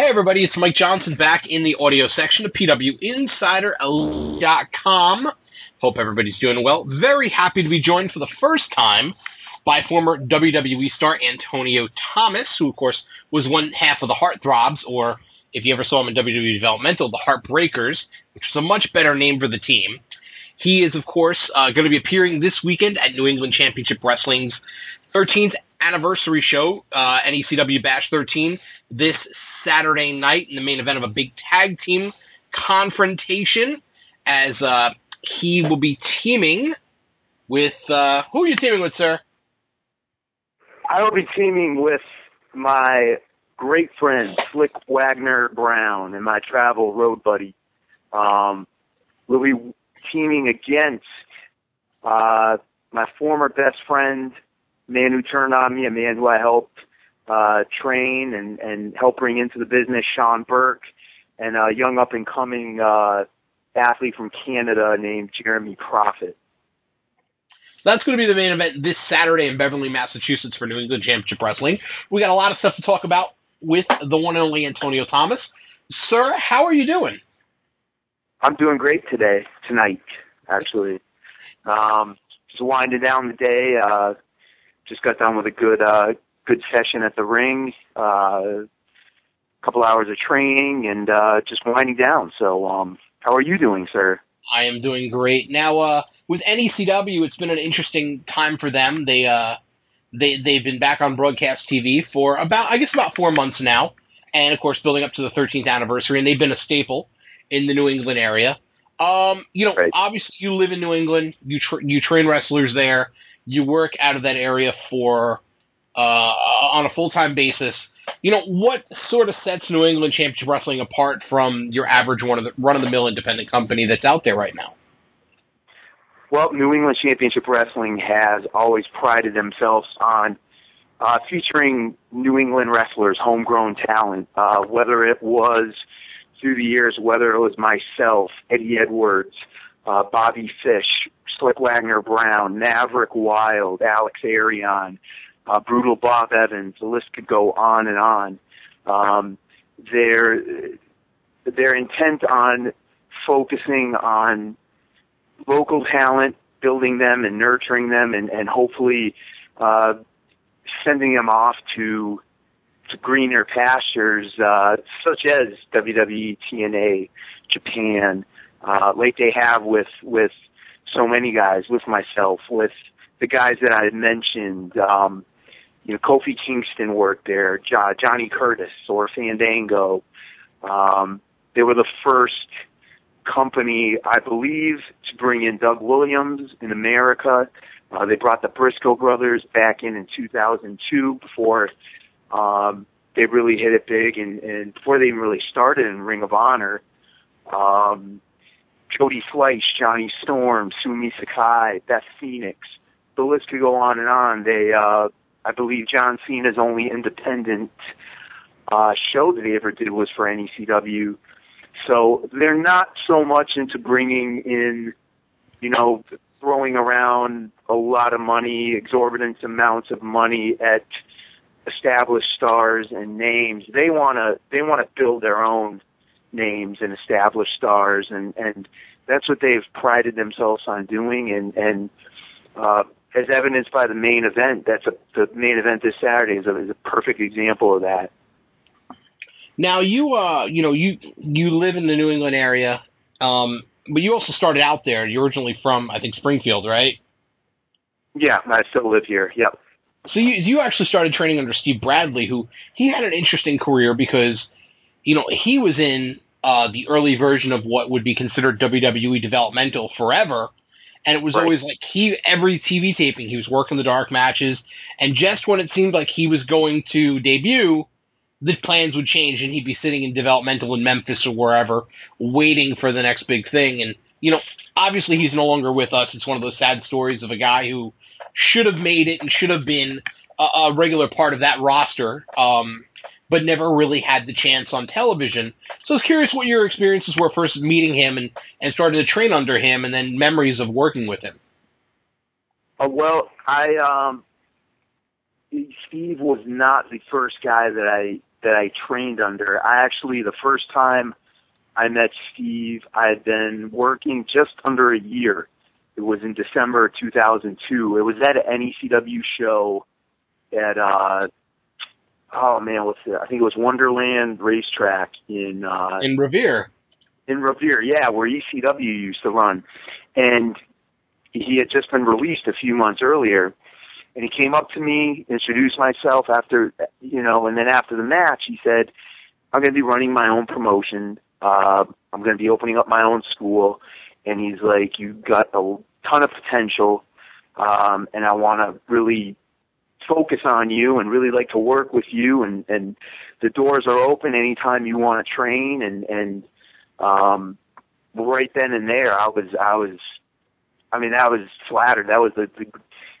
Hey everybody, it's Mike Johnson back in the audio section of PWInsider.com. Hope everybody's doing well. Very happy to be joined for the first time by former WWE star Antonio Thomas, who of course was one half of the Heartthrobs, or if you ever saw him in WWE Developmental, the Heartbreakers, which is a much better name for the team. He is, of course, uh, going to be appearing this weekend at New England Championship Wrestling's 13th anniversary show, uh, NECW Bash 13, this Saturday night in the main event of a big tag team confrontation as uh, he will be teaming with. Uh, who are you teaming with, sir? I will be teaming with my great friend Slick Wagner Brown and my travel road buddy. Um, we'll be teaming against uh, my former best friend, man who turned on me, a man who I helped uh, train and, and help bring into the business, Sean Burke, and a young up and coming uh, athlete from Canada named Jeremy Prophet. That's going to be the main event this Saturday in Beverly, Massachusetts for New England Championship Wrestling. We got a lot of stuff to talk about with the one and only Antonio Thomas. Sir, how are you doing? I'm doing great today, tonight, actually. Um, just winding down the day. Uh, just got done with a good, uh, good session at the ring. Uh, a couple hours of training and uh, just winding down. So, um, how are you doing, sir? I am doing great. Now, uh, with NECW, it's been an interesting time for them. They, uh, they, they've been back on broadcast TV for about, I guess, about four months now, and of course, building up to the 13th anniversary, and they've been a staple in the New England area. Um, you know, Right. obviously you live in New England. You tra- you train wrestlers there. You work out of that area for uh, on a full time basis. You know what sort of sets New England Championship Wrestling apart from your average one of the run of the mill independent company that's out there right now? Well, New England Championship Wrestling has always prided themselves on uh, featuring New England wrestlers, homegrown talent, uh, whether it was through the years, whether it was myself, Eddie Edwards, uh, Bobby Fish, Slick Wagner Brown, Maverick Wild, Alex Arion, uh, Brutal Bob Evans, the list could go on and on. Um, they're, they're intent on focusing on local talent, building them and nurturing them, and, and hopefully uh, sending them off to to greener pastures, uh, such as WWE, TNA, Japan, uh, like they have with with so many guys, with myself, with the guys that I mentioned. Um, you know, Kofi Kingston worked there, jo- Johnny Curtis or Fandango. Um, they were the first company, I believe, to bring in Doug Williams in America. Uh, they brought the Briscoe brothers back in in 2002 before um, they really hit it big, and, and before they even really started in Ring of Honor. Um, Jody Fleisch, Johnny Storm, Sumi Sakai, Beth Phoenix. The list could go on and on. They, uh, I believe, John Cena's only independent uh, show that he ever did was for NECW. So they're not so much into bringing in, you know, throwing around a lot of money, exorbitant amounts of money at established stars and names. They want to they want to build their own names and established stars, and and that's what they've prided themselves on doing. And and uh, as evidenced by the main event, that's a the main event this Saturday is a, is a perfect example of that. Now you uh you know you you live in the New England area, um, but you also started out there. You're originally from I think Springfield, right? Yeah, I still live here. Yep. So you you actually started training under Steve Bradley, who he had an interesting career because, you know, he was in uh, the early version of what would be considered WWE developmental forever, and it was Right. always like he every TV taping he was working the dark matches, and just when it seemed like he was going to debut, the plans would change and he'd be sitting in developmental in Memphis or wherever, waiting for the next big thing. And you know, obviously he's no longer with us. It's one of those sad stories of a guy who should have made it and should have been a, a regular part of that roster, um, but never really had the chance on television. So I was curious what your experiences were first meeting him and, and starting to train under him, and then memories of working with him. Uh, well, I um, Steve was not the first guy that I that I trained under. I actually the first time I met Steve, I had been working just under a year. It was in December 2002. It was at an NECW show at uh oh man, what's it? I think it was Wonderland Racetrack in uh in Revere. In Revere, yeah, where ECW used to run. And he had just been released a few months earlier and he came up to me, introduced myself after, you know, and then after the match, he said, I'm going to be running my own promotion. Uh, I'm going to be opening up my own school. And he's like, you've got a ton of potential. Um, and I want to really focus on you and really like to work with you. And, and the doors are open anytime you want to train. And, and, um, right then and there, I was, I was, I mean, i was flattered. That was the, the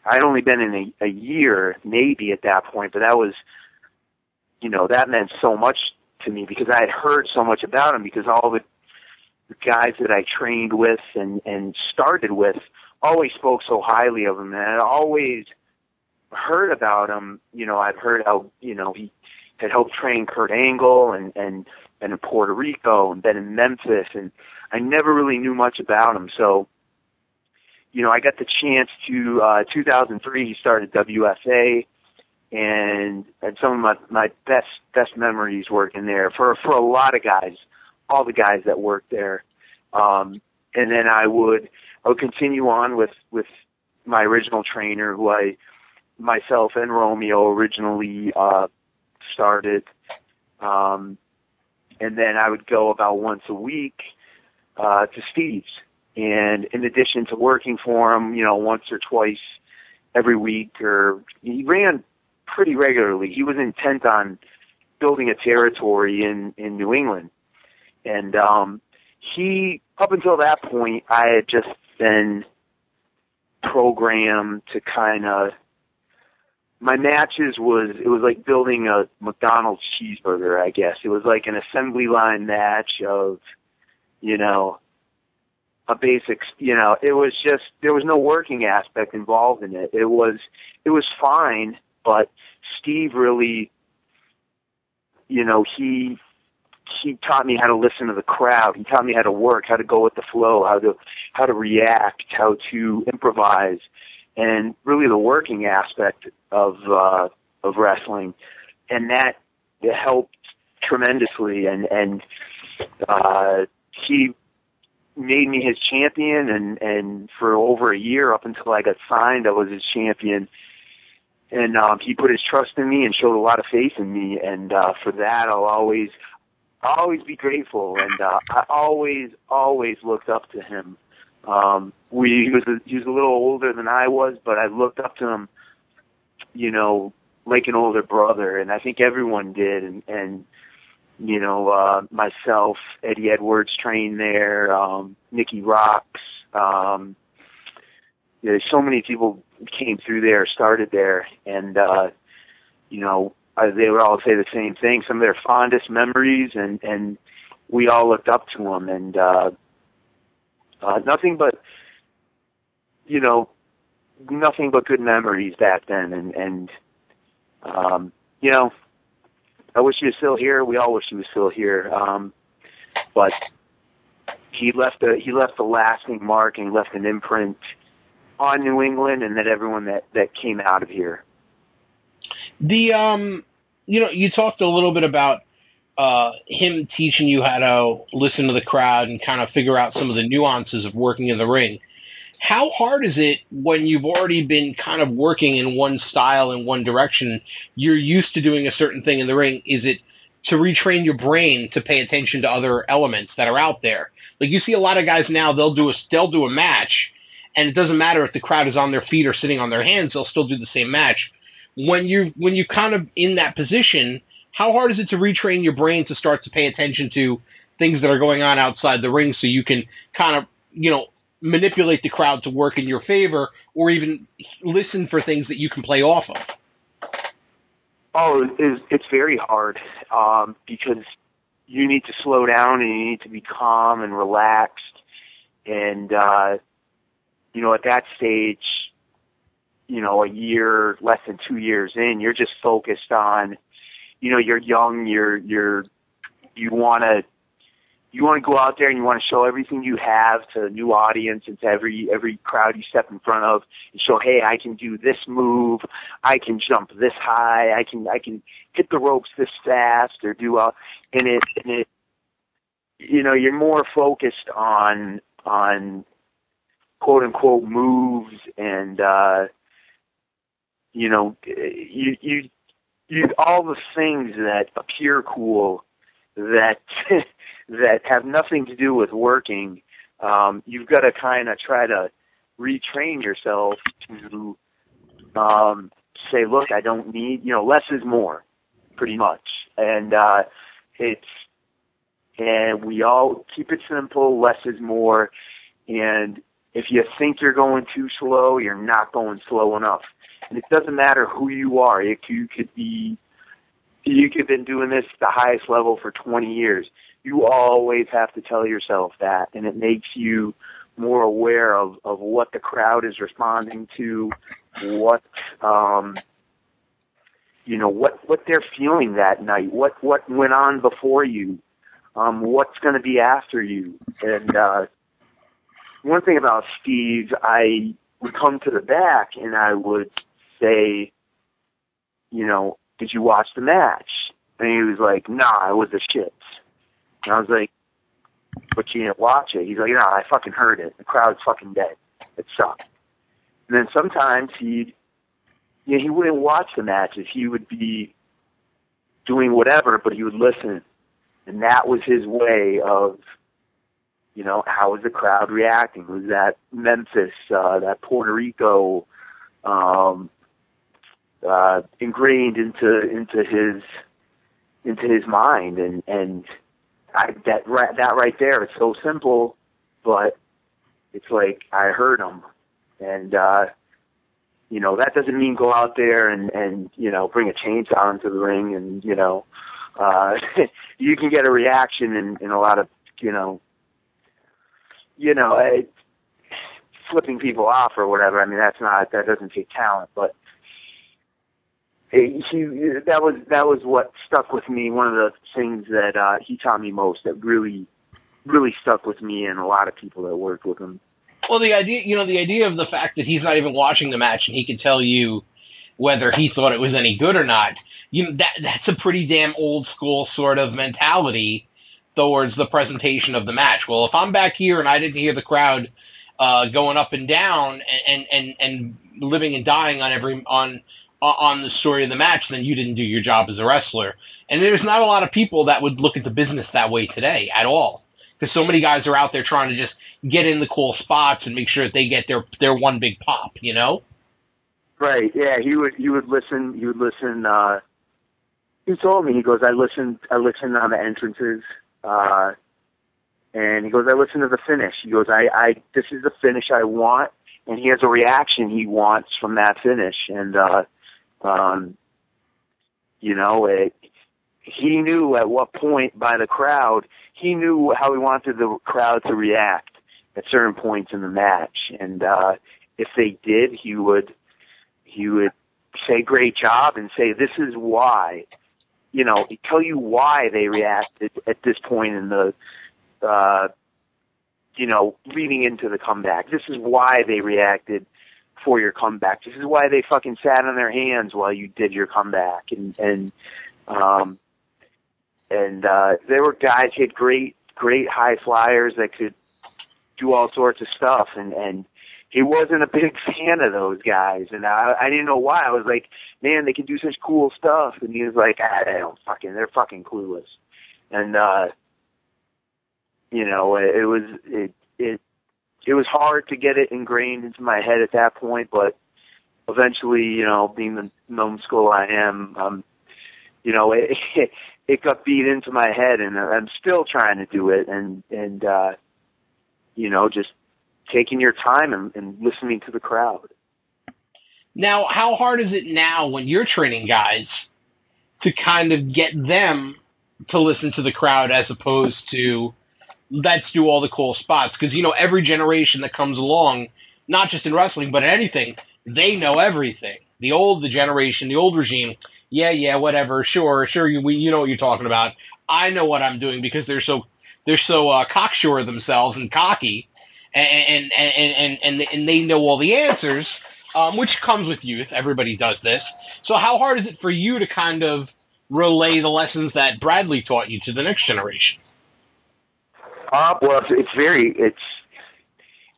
I'd only been in a, a year, maybe at that point, but that was, you know, that meant so much to me because I had heard so much about him because all the, guys that I trained with and and started with always spoke so highly of him, and I always heard about him. You know, I've heard how you know he had helped train Kurt Angle and and been in Puerto Rico and been in Memphis, and I never really knew much about him. So you know, I got the chance to, uh, 2003, he started WFA and and some of my, my best, best memories working there for, for a lot of guys, all the guys that worked there. Um, and then I would, I would continue on with, with my original trainer who I, myself and Romeo originally, uh, started. Um, and then I would go about once a week, uh, to Steve's and in addition to working for him, you know, once or twice every week, or he ran pretty regularly. He was intent on building a territory in in New England, and um, he up until that point, I had just been programmed to kind of my matches was it was like building a McDonald's cheeseburger, I guess. It was like an assembly line match of, you know, a basic, you know, it was just there was no working aspect involved in it. It was it was fine, but Steve really, you know, he he taught me how to listen to the crowd. He taught me how to work, how to go with the flow, how to how to react, how to improvise, and really the working aspect of uh, of wrestling, and that helped tremendously. And and uh, he made me his champion and and for over a year up until I got signed I was his champion. And um he put his trust in me and showed a lot of faith in me. And uh for that I'll always I'll always be grateful. And uh I always always looked up to him um we he was a, he was a little older than I was but I looked up to him you know like an older brother and I think everyone did and and you know, uh, myself, Eddie Edwards trained there, um, Nikki Roxx, um, you know, so many people came through there, started there, and, uh, you know, uh, they would all say the same thing, some of their fondest memories, and, and we all looked up to them, and, uh, uh, nothing but, you know, nothing but good memories back then, and, and, um, you know, I wish he was still here. We all wish he was still here. Um, but he left a he left a lasting mark and left an imprint on New England and that everyone that that came out of here. The um, you know, you talked a little bit about uh, him teaching you how to listen to the crowd and kind of figure out some of the nuances of working in the ring. How hard is it when you've already been kind of working in one style in one direction? You're used to doing a certain thing in the ring. Is it to retrain your brain to pay attention to other elements that are out there? Like you see a lot of guys now, they'll do a they'll do a match, and it doesn't matter if the crowd is on their feet or sitting on their hands, they'll still do the same match. When you when you kind of in that position, how hard is it to retrain your brain to start to pay attention to things that are going on outside the ring so you can kind of you know manipulate the crowd to work in your favor or even listen for things that you can play off of? Oh, it's, it's very hard um, because you need to slow down and you need to be calm and relaxed. And, uh, you know, at that stage, you know, a year, less than two years in, you're just focused on, you know, you're young, you're, you're, you want to, you want to go out there and you want to show everything you have to a new audience and to every every crowd you step in front of and show hey I can do this move. I can jump this high. I can I can hit the ropes this fast or do a and it and it you know you're more focused on on quote unquote moves and uh you know you you you all the things that appear cool that that have nothing to do with working um you've got to kind of try to retrain yourself to um say look I don't need you know less is more pretty much and uh it's and we all keep it simple less is more and if you think you're going too slow, you're not going slow enough. And it doesn't matter who you are. It, you could be, you could have been doing this at the highest level for 20 years. You always have to tell yourself that, and it makes you more aware of of what the crowd is responding to, what um, you know, what what they're feeling that night, what what went on before you, um, what's going to be after you, and uh, one thing about Steve, I would come to the back and I would say, you know, did you watch the match? And he was like, nah, it was the shits. And I was like, but you didn't watch it. He's like, nah, I fucking heard it. The crowd's fucking dead. It sucked. And then sometimes he'd, you know, he wouldn't watch the matches. He would be doing whatever, but he would listen. And that was his way of you know, how was the crowd reacting? Was that Memphis, uh, that Puerto Rico, um, uh, ingrained into into his into his mind? And and I, that right that right there, it's so simple, but it's like I heard him, and uh, you know that doesn't mean go out there and and you know bring a chainsaw into the ring and you know uh, you can get a reaction in in a lot of you know you know, uh, flipping people off or whatever. I mean, that's not that doesn't take talent, but he that was that was what stuck with me. One of the things that uh, he taught me most that really really stuck with me and a lot of people that worked with him. Well, the idea, you know, the idea of the fact that he's not even watching the match and he can tell you whether he thought it was any good or not. You know, that that's a pretty damn old school sort of mentality towards the presentation of the match. Well, if I'm back here and I didn't hear the crowd uh, going up and down and, and and and living and dying on every on on the story of the match, then you didn't do your job as a wrestler. And there's not a lot of people that would look at the business that way today at all, because so many guys are out there trying to just get in the cool spots and make sure that they get their their one big pop, you know. Right. Yeah. He would. He would listen. He would listen. uh He told me. He goes. I listened. I listened on the entrances. Uh, and he goes, I listen to the finish. He goes, I, I, this is the finish I want. And he has a reaction he wants from that finish. And, uh, um, you know, it, he knew at what point by the crowd, he knew how he wanted the crowd to react at certain points in the match. And, uh, if they did, he would, he would say great job and say, this is why you know, tell you why they reacted at this point in the, uh, you know, leading into the comeback. This is why they reacted for your comeback. This is why they fucking sat on their hands while you did your comeback. And, and, um, and, uh, there were guys who had great, great high flyers that could do all sorts of stuff. And, and, he wasn't a big fan of those guys, and I, I didn't know why. I was like, man, they can do such cool stuff, and he was like, I, I don't fucking, they're fucking clueless, and uh, you know, it, it was it it it was hard to get it ingrained into my head at that point, but eventually, you know, being the numbskull I am, um, you know, it, it it got beat into my head, and I'm still trying to do it, and and uh, you know, just taking your time and, and listening to the crowd. Now, how hard is it now when you're training guys to kind of get them to listen to the crowd as opposed to let's do all the cool spots? Because, you know, every generation that comes along, not just in wrestling, but in anything, they know everything. The old, the generation, the old regime, yeah, yeah, whatever, sure, sure, you, we, you know what you're talking about. I know what I'm doing because they're so they're so uh, cocksure of themselves and cocky, and and and and and they know all the answers, um, which comes with youth. Everybody does this. So how hard is it for you to kind of relay the lessons that Bradley taught you to the next generation? Well, it's, it's very it's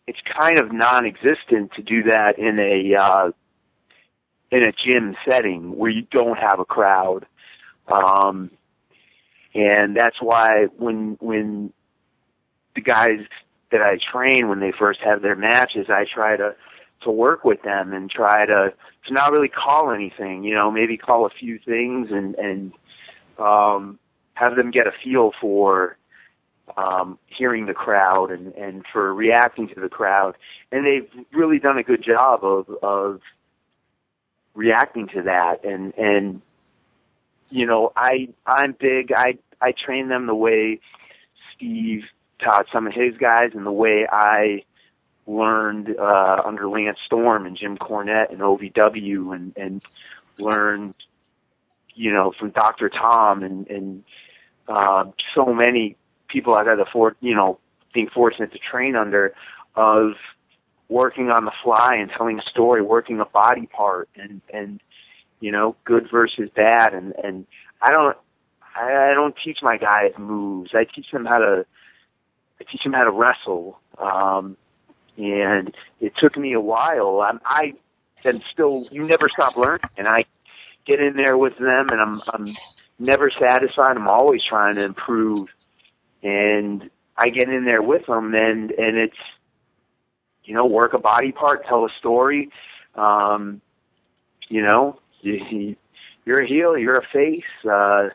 it's kind of non-existent to do that in a uh, in a gym setting where you don't have a crowd. Um, and that's why when when the guys that I train when they first have their matches, I try to to work with them and try to to not really call anything, you know, maybe call a few things and and um have them get a feel for um hearing the crowd and and for reacting to the crowd and they've really done a good job of of reacting to that and and you know, I I'm big. I I train them the way Steve taught some of his guys, and the way I learned uh, under Lance Storm and Jim Cornette and OVW, and and learned, you know, from Dr. Tom and and uh, so many people I've had the for you know being fortunate to train under of working on the fly and telling a story, working a body part, and and you know, good versus bad, and and I don't I, don't teach my guys moves. I teach them how to I teach them how to wrestle. Um, and it took me a while. I'm, I am still you never stop learning, and I get in there with them, and I'm I'm never satisfied. I'm always trying to improve, and I get in there with them, and and it's you know work a body part, tell a story. Um, you know, you, you're a heel, you're a face. Uh,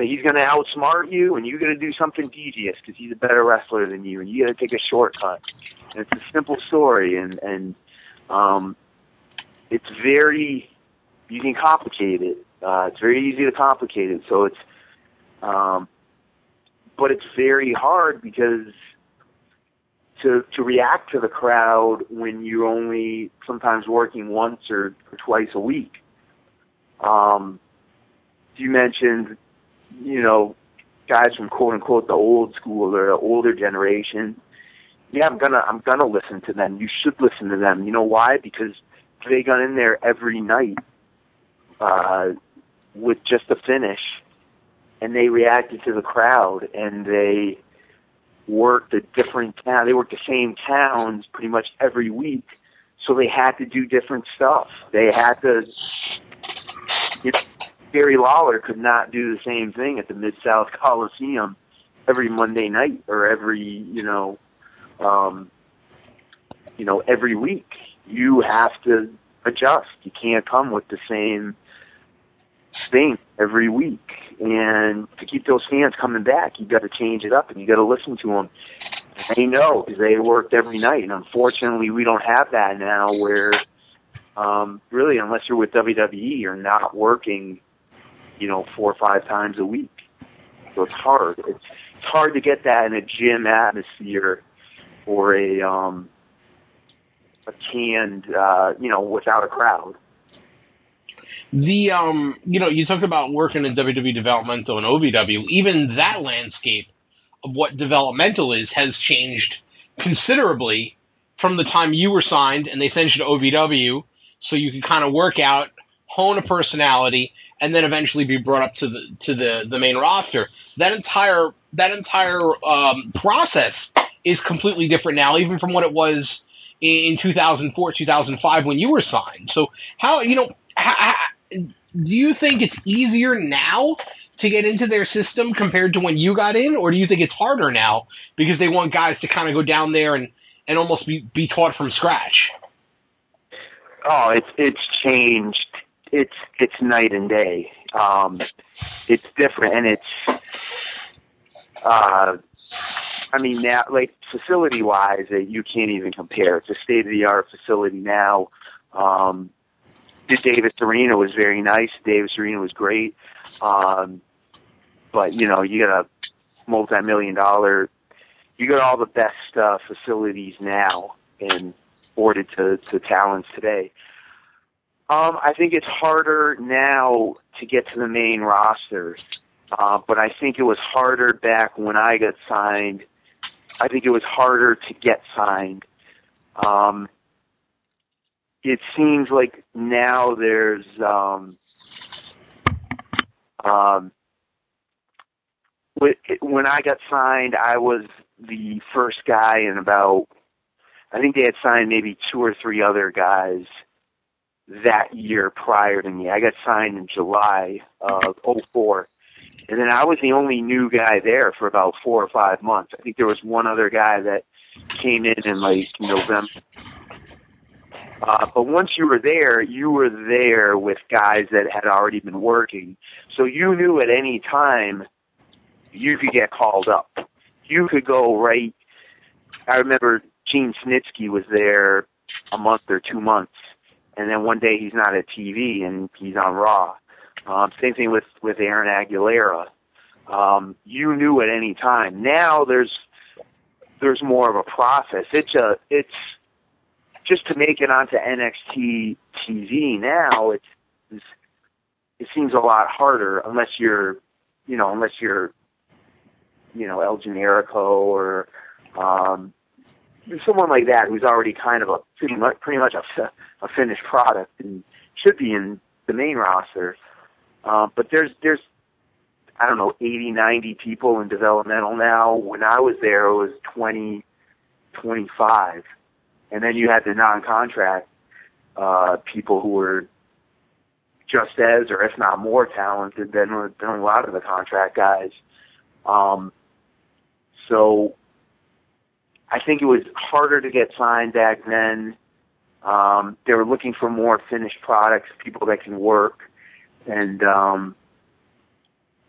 he's going to outsmart you, and you're going to do something devious because he's a better wrestler than you, and you got to take a shortcut. And it's a simple story, and and um, it's very you can complicate it. Uh, it's very easy to complicate it. So it's, um, but it's very hard because to to react to the crowd when you're only sometimes working once or, or twice a week. Um, you mentioned, you know, guys from quote unquote the old school or the older generation. Yeah, I'm gonna I'm gonna listen to them. You should listen to them. You know why? Because they got in there every night uh, with just a finish, and they reacted to the crowd, and they worked at different town. They worked the same towns pretty much every week, so they had to do different stuff. They had to. You know, Jerry Lawler could not do the same thing at the Mid South Coliseum every Monday night or every you know, um, you know every week. You have to adjust. You can't come with the same thing every week. And to keep those fans coming back, you got to change it up and you got to listen to them. They know because they worked every night. And unfortunately, we don't have that now where, um, really, unless you're with WWE, you're not working, you know, four or five times a week. So it's hard. It's, it's hard to get that in a gym atmosphere or a, um, a canned, uh, you know, without a crowd. The um, you know, you talked about working in WWE developmental and OVW. Even that landscape of what developmental is has changed considerably from the time you were signed and they sent you to OVW, so you could kind of work out, hone a personality, and then eventually be brought up to the to the the main roster. That entire that entire um, process is completely different now, even from what it was in 2004, 2005 when you were signed. So how you know how, do you think it's easier now to get into their system compared to when you got in, or do you think it's harder now because they want guys to kind of go down there and and almost be be taught from scratch? Oh, it's it's changed. It's it's night and day. Um, it's different, and it's. Uh, I mean, now, like facility wise, uh, you can't even compare. It's a state of the art facility now. Um, Davis Arena was very nice. Davis Arena was great. Um, but you know, you got a multi-million dollar, you got all the best uh, facilities now, and afforded to to talents today. Um, I think it's harder now to get to the main roster, uh, but I think it was harder back when I got signed. I think it was harder to get signed. Um, it seems like now there's um, um, when I got signed, I was the first guy in about. I think they had signed maybe two or three other guys that year prior to me. I got signed in July of '04, and then I was the only new guy there for about four or five months. I think there was one other guy that came in in like November. Uh, but once you were there, you were there with guys that had already been working. So you knew at any time you could get called up. You could go right. I remember Gene Snitsky was there a month or two months, and then one day he's not at TV and he's on Raw. Um, same thing with with Aaron Aguilera. Um, you knew at any time. Now there's there's more of a process. It's a it's just to make it onto NXT TV now. It's, it seems a lot harder unless you're you know unless you're you know El Generico or um, someone like that who's already kind of a pretty much pretty much a, a finished product and should be in the main roster. Um, but there's there's I don't know 80, 90 people in developmental now. When I was there, it was 20, 25, and then you had the non-contract uh, people who were just as, or if not more talented than, than a lot of the contract guys. Um, so I think it was harder to get signed back then. Um, they were looking for more finished products, people that can work. And um,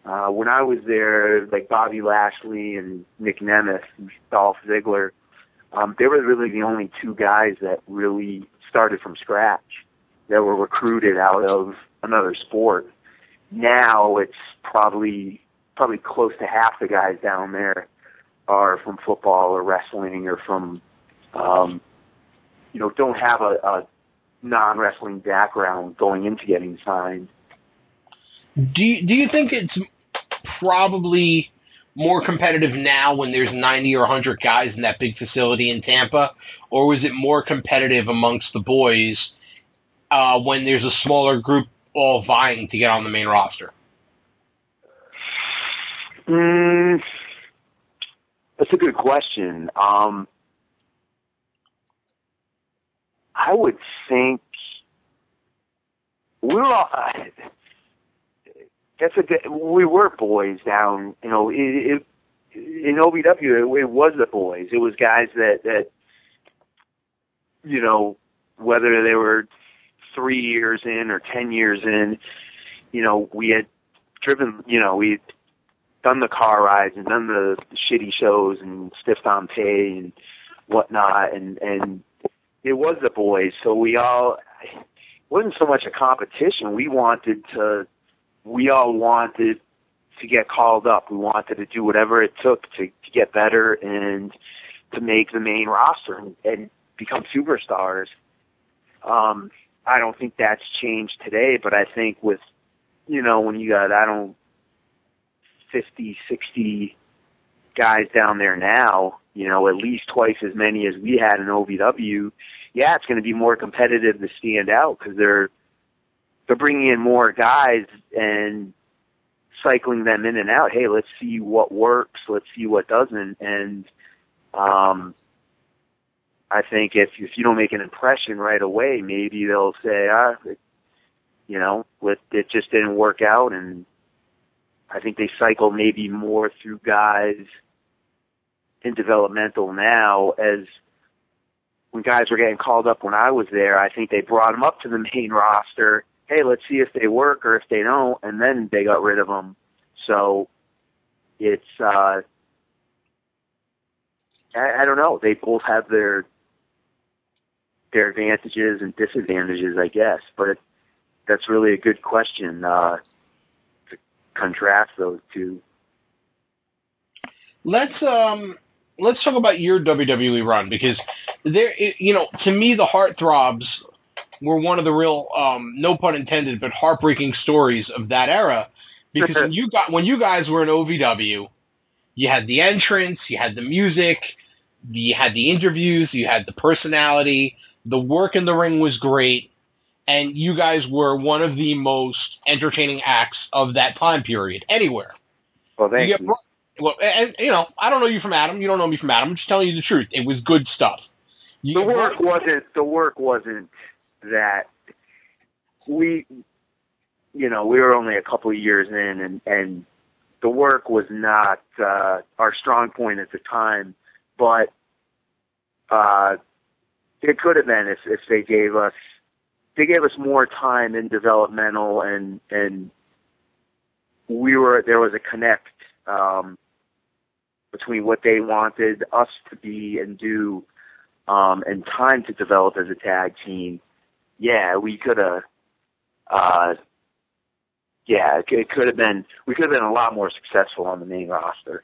uh, when I was there, like Bobby Lashley and Nick Nemeth and Dolph Ziggler, um, they were really the only two guys that really started from scratch, that were recruited out of another sport. Now it's probably probably close to half the guys down there are from football or wrestling or from, um, you know, don't have a, a non wrestling background going into getting signed. Do you, do you think it's probably more competitive now when there's 90 or 100 guys in that big facility in Tampa, or was it more competitive amongst the boys uh, when there's a smaller group all vying to get on the main roster? Mm, that's a good question. Um, I would think we're all. That's a good. We were boys down. You know, it, it, in OVW, it, it was the boys. It was guys that that you know whether they were three years in or ten years in. You know, we had driven. You know, we had done the car rides and done the, the shitty shows and stiffed on pay and whatnot and and it was the boys so we all it wasn't so much a competition we wanted to we all wanted to get called up. We wanted to do whatever it took to, to get better and to make the main roster and, and become superstars. Um i don't think that's changed today but i think with you know when you got i don't 50, 60 guys down there now, you know, at least twice as many as we had in OVW, yeah, it's going to be more competitive to stand out because they're they're bringing in more guys and cycling them in and out. Hey, let's see what works. Let's see what doesn't. And um, I think if if you don't make an impression right away, maybe they'll say, ah, you know, it, it just didn't work out, and I think they cycle maybe more through guys in developmental now as when guys were getting called up when I was there, I think they brought them up to the main roster. Hey, let's see if they work or if they don't, and then they got rid of them. So it's uh I, I don't know. They both have their their advantages and disadvantages, I guess. But that's really a good question. Uh to contrast those two. Let's um let's talk about your WWE run because there, you know, to me, the heartthrobs were one of the real, um, no pun intended, but heartbreaking stories of that era. Because when you got when you guys were in OVW, you had the entrance, you had the music, you had the interviews, you had the personality, the work in the ring was great, and you guys were one of the most entertaining acts of that time period anywhere. Well, thank you. you. Well, and you know, I don't know you from Adam. You don't know me from Adam. I'm just telling you the truth. It was good stuff. You the work wasn't. The work wasn't that we, you know, we were only a couple of years in, and and the work was not uh, our strong point at the time, but uh, it could have been if if they gave us they gave us more time in developmental and and we were there was a connect um, between what they wanted us to be and do um, and time to develop as a tag team. Yeah, we could have. Uh, yeah, it, could have been. We could have been a lot more successful on the main roster.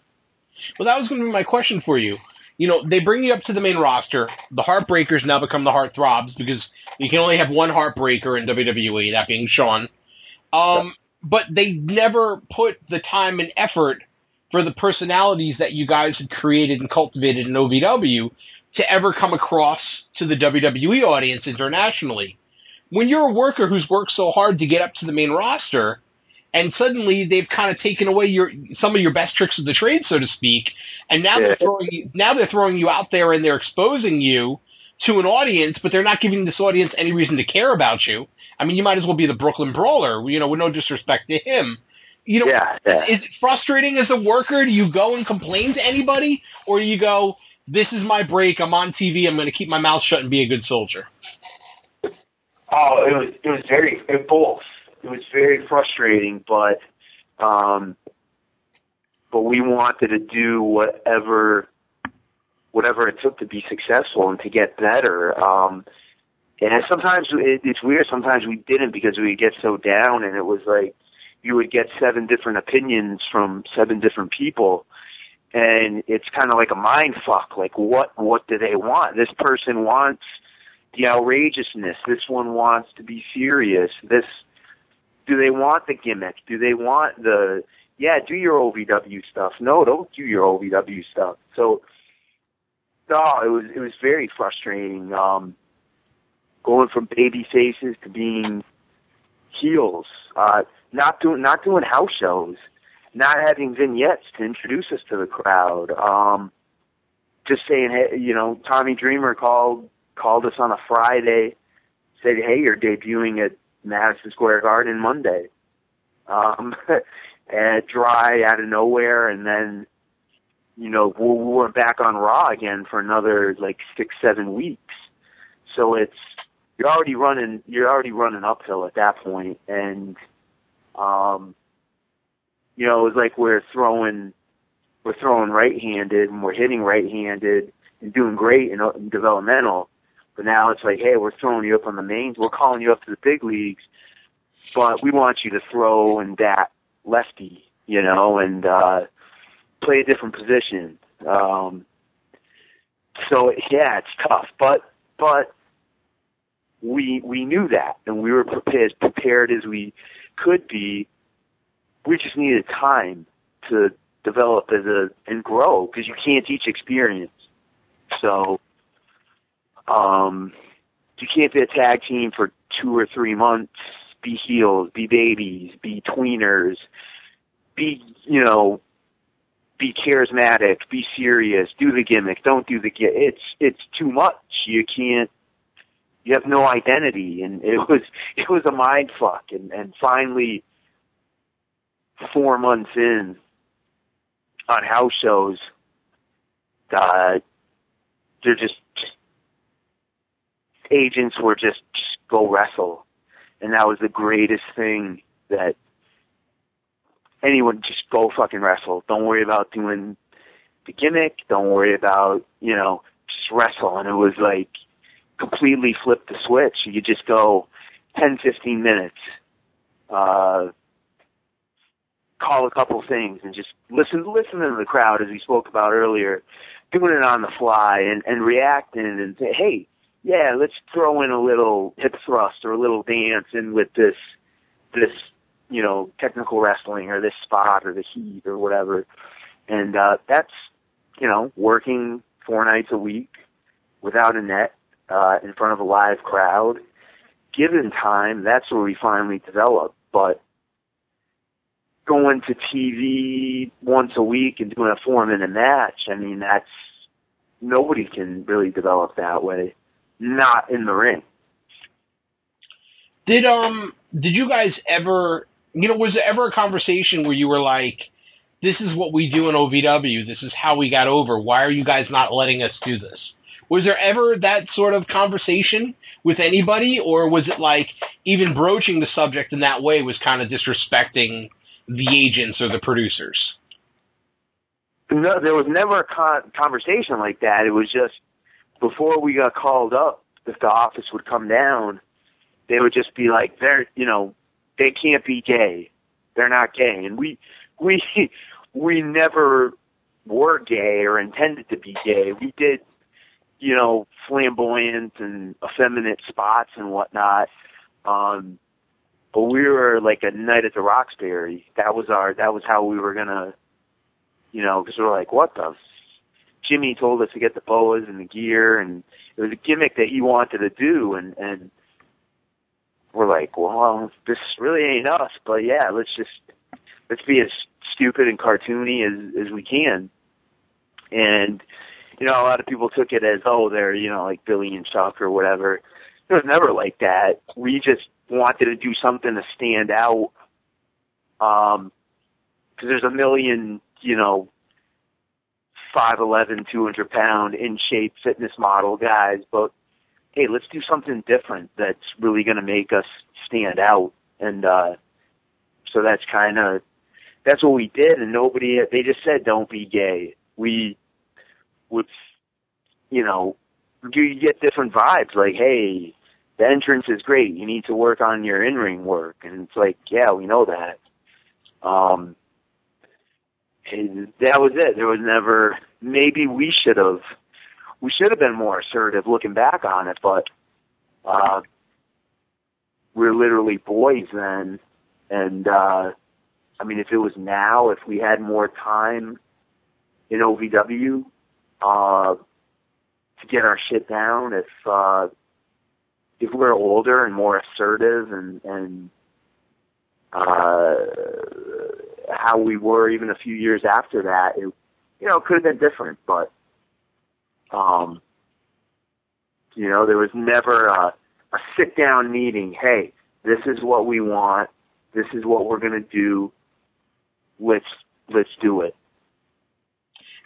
Well, that was going to be my question for you. You know, they bring you up to the main roster. The Heartbreakers now become the Heartthrobs because you can only have one Heartbreaker in WWE, that being Shawn. Um, but they never put the time and effort for the personalities that you guys had created and cultivated in OVW to ever come across to the WWE audience internationally. When you're a worker who's worked so hard to get up to the main roster, and suddenly they've kind of taken away your some of your best tricks of the trade, so to speak, and now they're throwing you, now they're throwing you out there and they're exposing you to an audience, but they're not giving this audience any reason to care about you. I mean, you might as well be the Brooklyn Brawler, you know, with no disrespect to him. You know, yeah, yeah. is it frustrating as a worker? Do you go and complain to anybody, or do you go, "This is my break. I'm on TV. I'm going to keep my mouth shut and be a good soldier"? Oh, it was it was very it both. It was very frustrating, but um, but we wanted to do whatever whatever it took to be successful and to get better. Um, and sometimes it, it's weird. Sometimes we didn't because we would get so down, and it was like you would get seven different opinions from seven different people, and it's kind of like a mind fuck. Like, what what do they want? This person wants the outrageousness. This one wants to be serious. This do they want the gimmick? Do they want the yeah? Do your OVW stuff? No, don't do your OVW stuff. So, no, it was it was very frustrating. Um, going from baby faces to being heels, uh, not doing not doing house shows, not having vignettes to introduce us to the crowd. Um, just saying, hey, you know, Tommy Dreamer called called us on a Friday, said, "Hey, you're debuting at Madison Square Garden Monday," um, and dry out of nowhere, and then you know we weren't back on Raw again for another like six, seven weeks. So it's you're already running you're already running uphill at that point, and um, you know it was like we're throwing we're throwing right-handed and we're hitting right-handed and doing great in, in developmental but now it's like, hey, we're throwing you up on the mains. We're calling you up to the big leagues, but we want you to throw and bat lefty, you know, and uh, play a different position. Um, so yeah, it's tough, but but we we knew that, and we were prepared prepared as we could be. We just needed time to develop as a and grow because you can't teach experience. So um, you can't be a tag team for two or three months, be heels, be babies, be tweeners, be, you know, be charismatic, be serious, do the gimmick, don't do the gimmick. It's, it's too much. You can't, you have no identity. And it was, it was a mind fuck. And, and finally, four months in on house shows, uh, they're just, just agents were just, just go wrestle. And that was the greatest thing that anyone just go fucking wrestle. Don't worry about doing the gimmick. Don't worry about, you know, just wrestle. And it was like completely flip the switch. You just go 10, 15 minutes, uh, call a couple things and just listen, listen to the crowd as we spoke about earlier. doing it on the fly and, and reacting and say, hey, yeah, let's throw in a little hip thrust or a little dance in with this, this, you know, technical wrestling or this spot or the heat or whatever. And, uh, that's, you know, working four nights a week without a net, uh, in front of a live crowd. Given time, that's where we finally develop. But going to TV once a week and doing a four minute match, I mean, that's, nobody can really develop that way. Not in the ring. Did, um, did you guys ever, you know, was there ever a conversation where you were like, this is what we do in OVW. This is how we got over. Why are you guys not letting us do this? Was there ever that sort of conversation with anybody, or was it like even broaching the subject in that way was kind of disrespecting the agents or the producers? No, there was never a con- conversation like that. It was just before we got called up, if the office would come down, they would just be like, "They're, you know, they can't be gay. They're not gay." And we, we, we never were gay or intended to be gay. We did, you know, flamboyant and effeminate spots and whatnot. Um, but we were like a night at the Roxbury. That was our, that was how we were gonna, you know, because we we're like, what the? Jimmy told us to get the boas and the gear, and it was a gimmick that he wanted to do, and and we're like, well, this really ain't us, but yeah, let's just let's be as stupid and cartoony as as we can. And you know, a lot of people took it as, oh, they're you know like Billy and Chuck or whatever. It was never like that. We just wanted to do something to stand out. Um, because there's a million, you know, five eleven, two hundred pound, in shape fitness model guys, but hey, let's do something different that's really going to make us stand out. And uh, so that's kind of that's what we did. And nobody they just said don't be gay. We would, you know, do you get different vibes like hey. The entrance is great. You need to work on your in-ring work, and it's like, yeah, we know that. Um, and that was it. There was never maybe we should have we should have been more assertive looking back on it, but uh we're literally boys then and uh I mean if it was now, if we had more time in OVW uh to get our shit down, if uh if we're older and more assertive and and uh how we were even a few years after that, it, you know, could have been different, but, um, you know, there was never a, a sit down meeting. Hey, this is what we want. This is what we're going to do. Let's, let's do it.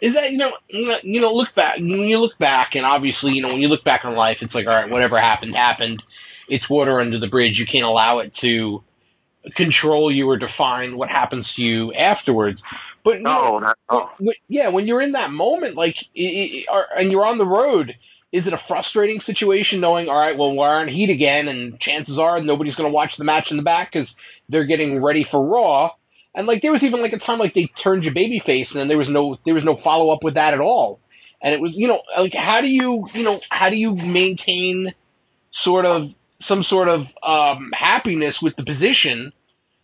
Is that you know you know look back when you look back and obviously you know when you look back on life it's like all right whatever happened happened it's water under the bridge you can't allow it to control you or define what happens to you afterwards. But no, not no. When, yeah, when you're in that moment, like, it, it, and you're on the road, is it a frustrating situation knowing, all right, well, we're on heat again, and chances are nobody's going to watch the match in the back because they're getting ready for Raw. And like, there was even like a time like they turned you babyface, and then there was no there was no follow up with that at all. And it was, you know, like, how do you, you know, how do you maintain sort of some sort of um, happiness with the position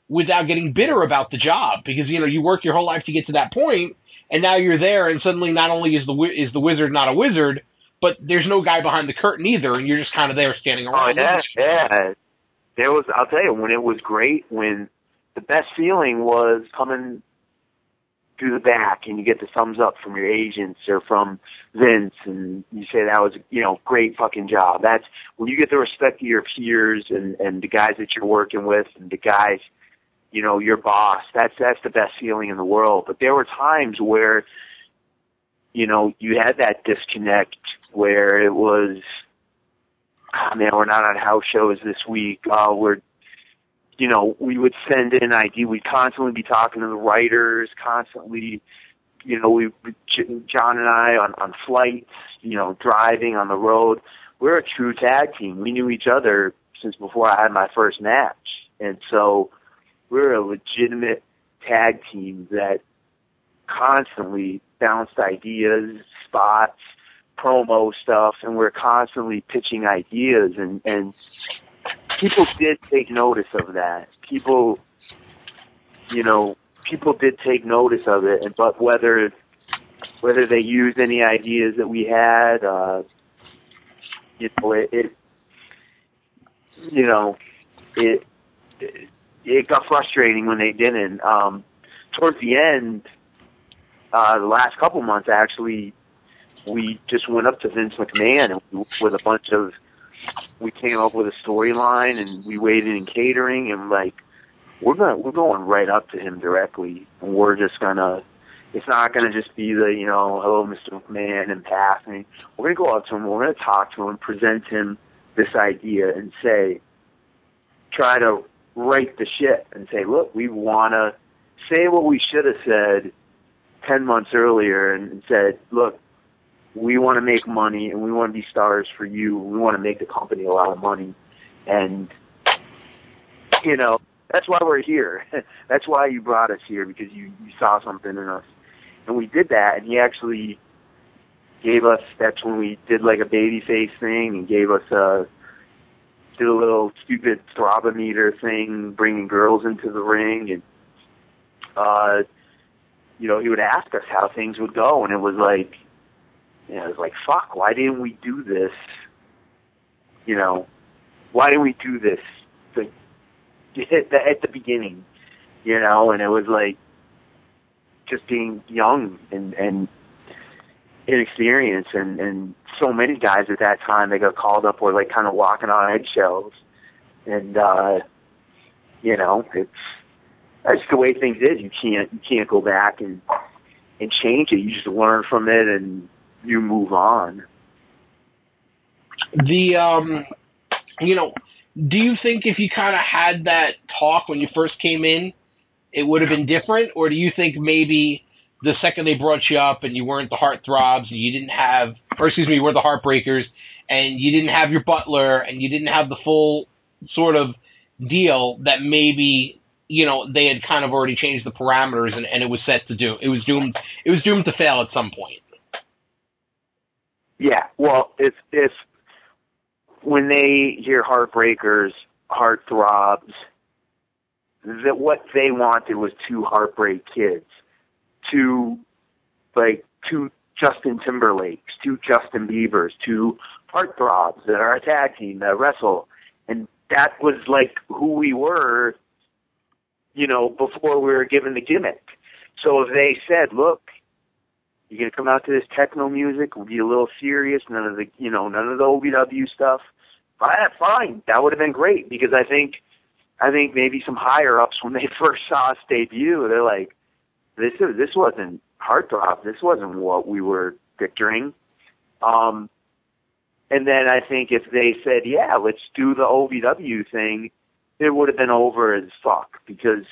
without getting bitter about the job because you know you work your whole life to get to that point and now you're there and suddenly not only is the is the wizard not a wizard but there's no guy behind the curtain either and you're just kind of there standing around. Oh yeah. There was I'll tell you when it was great when the best feeling was coming through the back and you get the thumbs up from your agents or from Vince and you say that was you know great fucking job. That's when you get the respect of your peers and and the guys that you're working with and the guys you know, your boss. That's that's the best feeling in the world. But there were times where, you know, you had that disconnect where it was, oh, man, we're not on house shows this week. Uh, we're, you know, we would send in ID. We'd constantly be talking to the writers, constantly, you know, we, John and I on on flights, you know, driving on the road. We're a true tag team. We knew each other since before I had my first match, and so we're a legitimate tag team that constantly bounced ideas spots, promo stuff, and we're constantly pitching ideas and and people did take notice of that. People, you know, people did take notice of it, and but whether whether they used any ideas that we had, uh, you know, it, it you know, it, it it got frustrating when they didn't. Um, towards the end, uh, the last couple months actually, we just went up to Vince McMahon with a bunch of, we came up with a storyline and we waited in catering and like, we're gonna we're going right up to him directly and we're just gonna it's not gonna just be the, you know, hello Mr. McMahon and passing. We're gonna go up to him, we're gonna talk to him, and present him this idea and say try to right the ship and say, look, we wanna say what we should have said ten months earlier and said, look, we want to make money and we want to be stars for you. We want to make the company a lot of money, and you know that's why we're here. that's why you brought us here because you you saw something in us, and we did that. And he actually gave us. That's when we did like a baby face thing and gave us a did a little stupid throbometer thing, bringing girls into the ring and uh you know, he would ask us how things would go, and it was like, know, it was like, fuck, why didn't we do this? You know, why didn't we do this at the, at the beginning? You know, and it was like just being young and and inexperienced, and and so many guys at that time they got called up were like kind of walking on eggshells, and uh, you know, it's that's the way things is. You can't you can't go back and and change it. You just learn from it and you move on. The um, you know, do you think if you kind of had that talk when you first came in, it would have been different, or do you think maybe the second they brought you up and you weren't the heartthrobs and you didn't have, or excuse me, you were the heartbreakers and you didn't have your butler and you didn't have the full sort of deal that maybe you know they had kind of already changed the parameters and, and it was set to do it was doomed it was doomed to fail at some point yeah well if if when they hear heartbreakers heartthrobs that what they wanted was two heartbreak kids two like two justin timberlakes two justin biebers two heartthrobs that are a tag team that wrestle and that was like who we were you know, before we were given the gimmick. So if they said, look, you're to come out to this techno music, we'll be a little serious, none of the, you know, none of the OVW stuff, fine, fine. That would have been great because I think, I think maybe some higher ups when they first saw us debut, they're like, this is, this wasn't heartthrob. This wasn't what we were picturing. Um, and then I think if they said, yeah, let's do the OVW thing, it would have been over as fuck because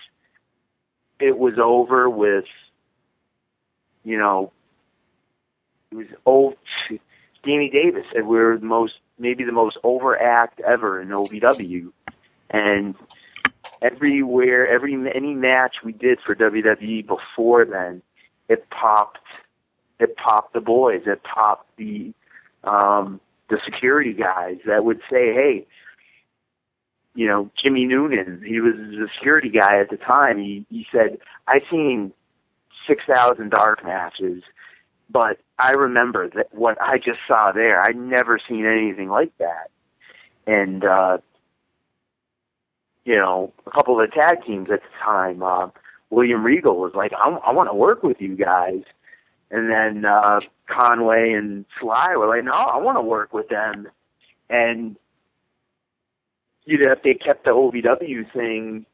it was over with, you know, it was old. Danny Davis we were the most, maybe the most overact ever in OVW, and everywhere, every any match we did for WWE before then, it popped, it popped the boys, it popped the, um, the security guys that would say, hey, you know, Jimmy Noonan, he was the security guy at the time. He he said, I've seen six thousand dark matches, but I remember that what I just saw there, I'd never seen anything like that. And uh you know, a couple of the tag teams at the time, uh William Regal was like, I, I want to work with you guys. And then uh Conway and Sly were like, No, I want to work with them. And you know, if they kept the OVW thing,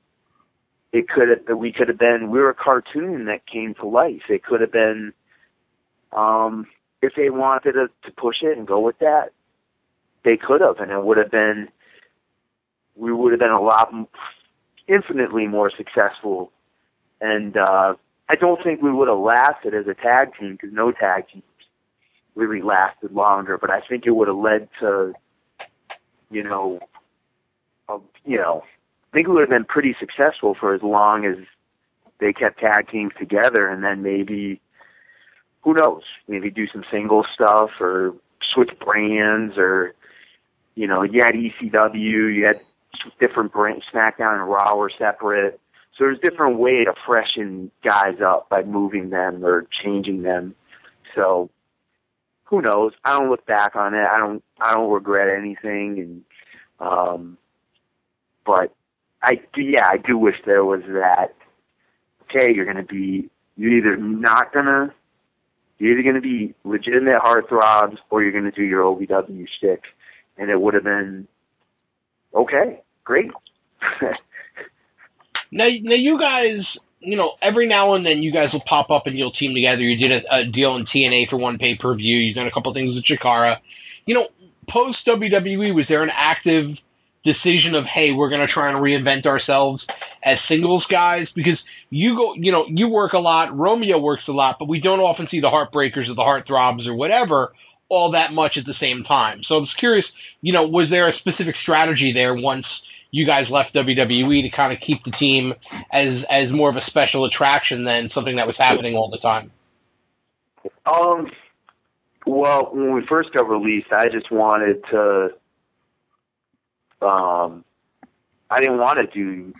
it could have, we could have been, we were a cartoon that came to life. It could have been, um, if they wanted to, to push it and go with that, they could have, and it would have been, we would have been a lot, infinitely more successful. And, uh, I don't think we would have lasted as a tag team because no tag teams really lasted longer, but I think it would have led to, you know, you know, I think it would have been pretty successful for as long as they kept tag teams together, and then maybe who knows? Maybe do some single stuff or switch brands or you know, you had ECW, you had different brands, SmackDown and Raw were separate. So there's different way to freshen guys up by moving them or changing them. So who knows? I don't look back on it. I don't I don't regret anything and um but I do yeah, I do wish there was that okay, you're gonna be you're either not gonna you're either gonna be legitimate heartthrobs or you're gonna do your OVW stick and it would have been okay, great. now, now you guys, you know, every now and then you guys will pop up and you'll team together. You did a, a deal in TNA for one pay per view. You've done a couple things with Chikara. You know, post WWE, was there an active decision of hey, we're going to try and reinvent ourselves as singles guys? Because you go, you know, you work a lot. Romeo works a lot, but we don't often see the heartbreakers or the heartthrobs or whatever all that much at the same time. So I was curious, you know, was there a specific strategy there once you guys left WWE to kind of keep the team as as more of a special attraction than something that was happening all the time? Um, well, when we first got released, I just wanted to. Um, I didn't want to do.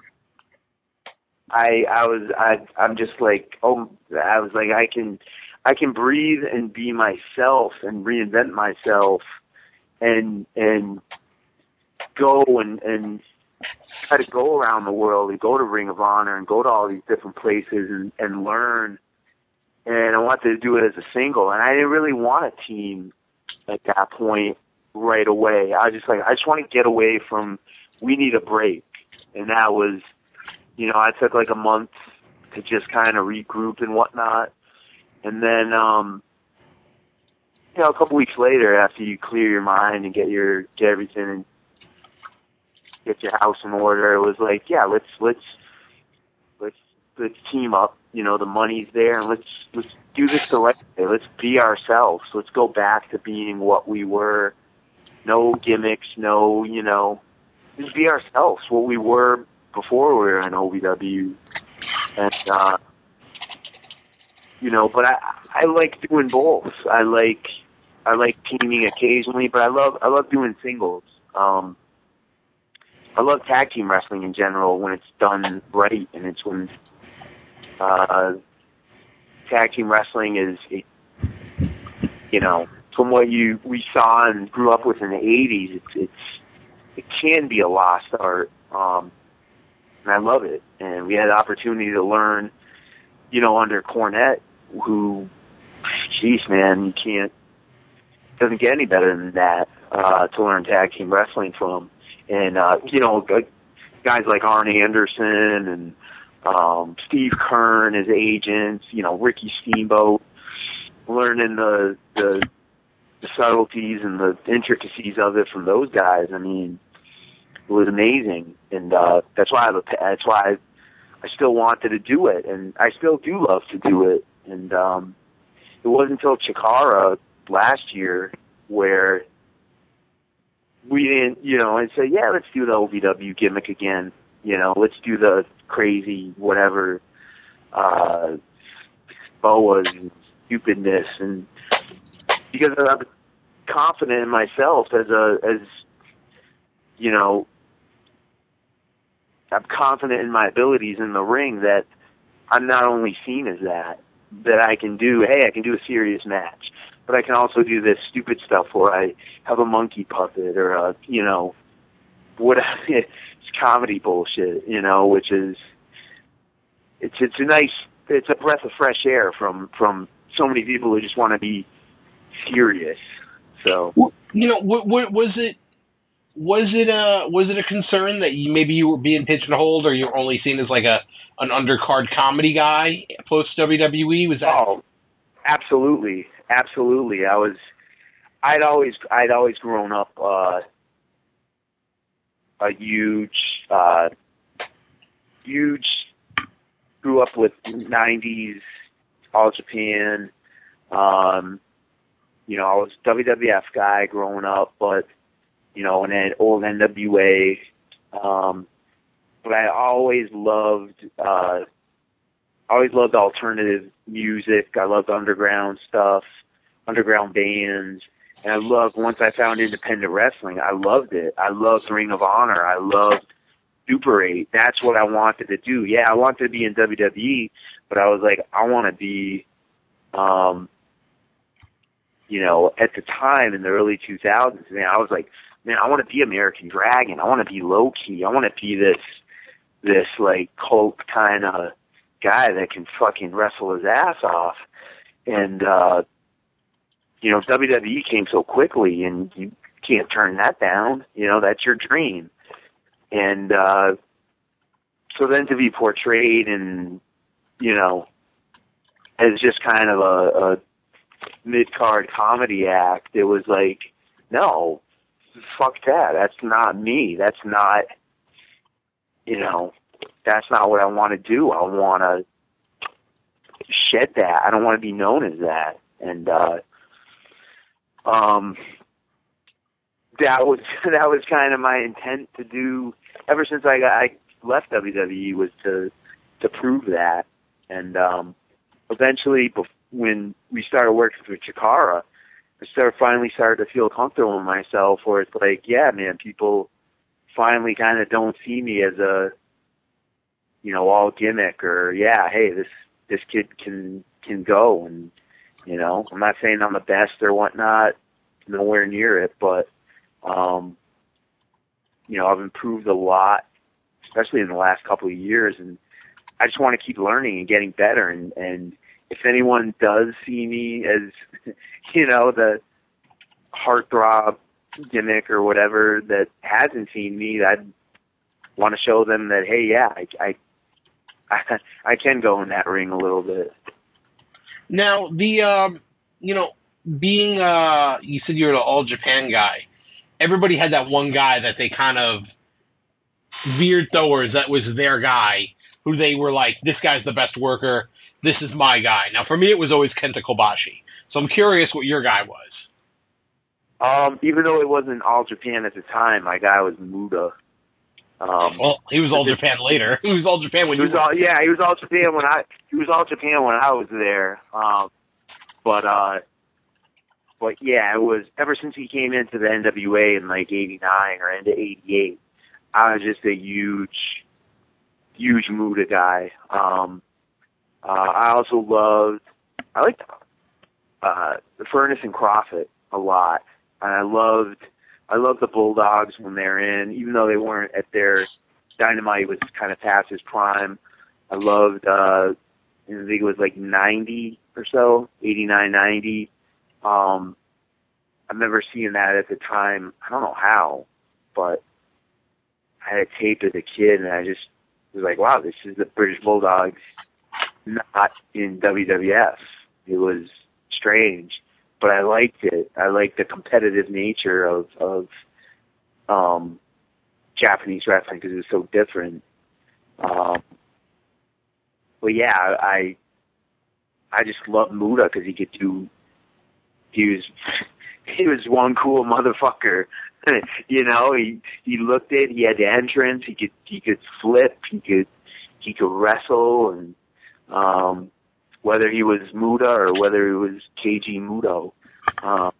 I I was I I'm just like oh I was like I can I can breathe and be myself and reinvent myself and and go and and try to go around the world and go to Ring of Honor and go to all these different places and, and learn. And I wanted to do it as a single, and I didn't really want a team at that point right away. I was just like, I just want to get away from. We need a break, and that was, you know, I took like a month to just kind of regroup and whatnot and then, um, you know, a couple weeks later, after you clear your mind and get your get everything and get your house in order, it was like, yeah, let's let's let's let's team up. You know, the money's there, and let's let's do this the right way. Let's be ourselves. Let's go back to being what we were. No gimmicks, no, you know, just be ourselves. What we were before we were in OVW, and uh, you know, but I I like doing both. I like I like teaming occasionally, but I love I love doing singles. Um I love tag team wrestling in general when it's done right and it's when uh tag team wrestling is it, you know, from what you we saw and grew up with in the 80s, it's it's it can be a lost art. Um and I love it. And we had the opportunity to learn, you know, under Cornette who, jeez, man, you can't doesn't get any better than that uh, to learn tag team wrestling from. And uh, you know, guys like Arn Anderson and um, Steve Keirn as agents, you know, Ricky Steamboat, learning the the the subtleties and the intricacies of it from those guys. I mean, was amazing, and uh, that's why I have a, that's why I, I still wanted to do it, and I still do love to do it. And um, it wasn't until Chikara last year where we didn't, you know, and say, yeah, let's do the OVW gimmick again. You know, let's do the crazy whatever uh, boas and stupidness, and because I'm confident in myself as a as you know, I'm confident in my abilities in the ring that I'm not only seen as that, that I can do. Hey, I can do a serious match, but I can also do this stupid stuff where I have a monkey puppet or a you know what it's comedy bullshit, you know, which is it's it's a nice it's a breath of fresh air from from so many people who just want to be serious. So you know, what, what was it? Was it a was it a concern that you maybe you were being pigeonholed or you're only seen as like a an undercard comedy guy post WWE? Was that? Oh, absolutely, absolutely. I was. I'd always I'd always grown up uh, a huge uh, huge grew up with '90s All Japan. Um, you know, I was WWF guy growing up, but you know, and then old NWA. Um, but I always loved uh, always loved alternative music. I loved underground stuff, underground bands. And I loved, once I found independent wrestling, I loved it. I loved Ring of Honor. I loved Super 8. That's what I wanted to do. Yeah, I wanted to be in WWE, but I was like, I want to be, um, you know, at the time in the early 2000s, man, I was like, man, I want to be American Dragon. I want to be Low Ki. I want to be this, this like cult kind of guy that can fucking wrestle his ass off. And, uh, you know, WWE came so quickly and you can't turn that down. You know, that's your dream. And, uh, so then to be portrayed and, you know, as just kind of a, a mid-card comedy act, it was like, no, fuck that. That's not me. That's not, you know, that's not what I want to do. I want to shed that. I don't want to be known as that. And, uh, um, that was, that was kind of my intent to do ever since I got, I left WWE was to, to prove that. And, um, eventually when we started working with Chikara, Started finally started to feel comfortable in myself where it's like, yeah, man, people finally kind of don't see me as a, you know, all gimmick or yeah, hey, this this kid can can go and you know, I'm not saying I'm the best or whatnot, nowhere near it, but um, you know, I've improved a lot, especially in the last couple of years, and I just want to keep learning and getting better. And and if anyone does see me as, you know, the heartthrob gimmick or whatever that hasn't seen me, I'd want to show them that hey, yeah, I, I I, I can go in that ring a little bit. Now the um, you know being uh you said you're an all Japan guy. Everybody had that one guy that they kind of veered towards that was their guy who they were like, this guy's the best worker. This is my guy. Now for me it was always Kenta Kobashi. So I'm curious what your guy was. Um, even though it wasn't all Japan at the time, my guy was Muta. Um, well, he was all Japan later. He was all Japan when he was you. All, yeah, he was all Japan when I. He was all Japan when I was there. Um, but uh, but yeah, it was ever since he came into the NWA in like '89 or into '88. I was just a huge, huge Muta guy. Um, uh, I also loved. I liked uh, the Furnas and Kroffat a lot, and I loved I love the Bulldogs when they're in, even though they weren't at their dynamite was kind of past his prime. I loved uh I think it was like ninety or so, eighty nine, ninety. Um I remember seeing that at the time. I don't know how, but I had a tape as a kid and I just was like, Wow, this is the British Bulldogs not in WWF. It was strange but I liked it. I liked the competitive nature of of um, Japanese wrestling because it was so different. Um, but yeah, I I just love Muta because he could do. He was he was one cool motherfucker. you know, he he looked it. He had the entrance. He could he could flip. He could he could wrestle and um whether he was Muta or whether he was Keiji Muto. Um,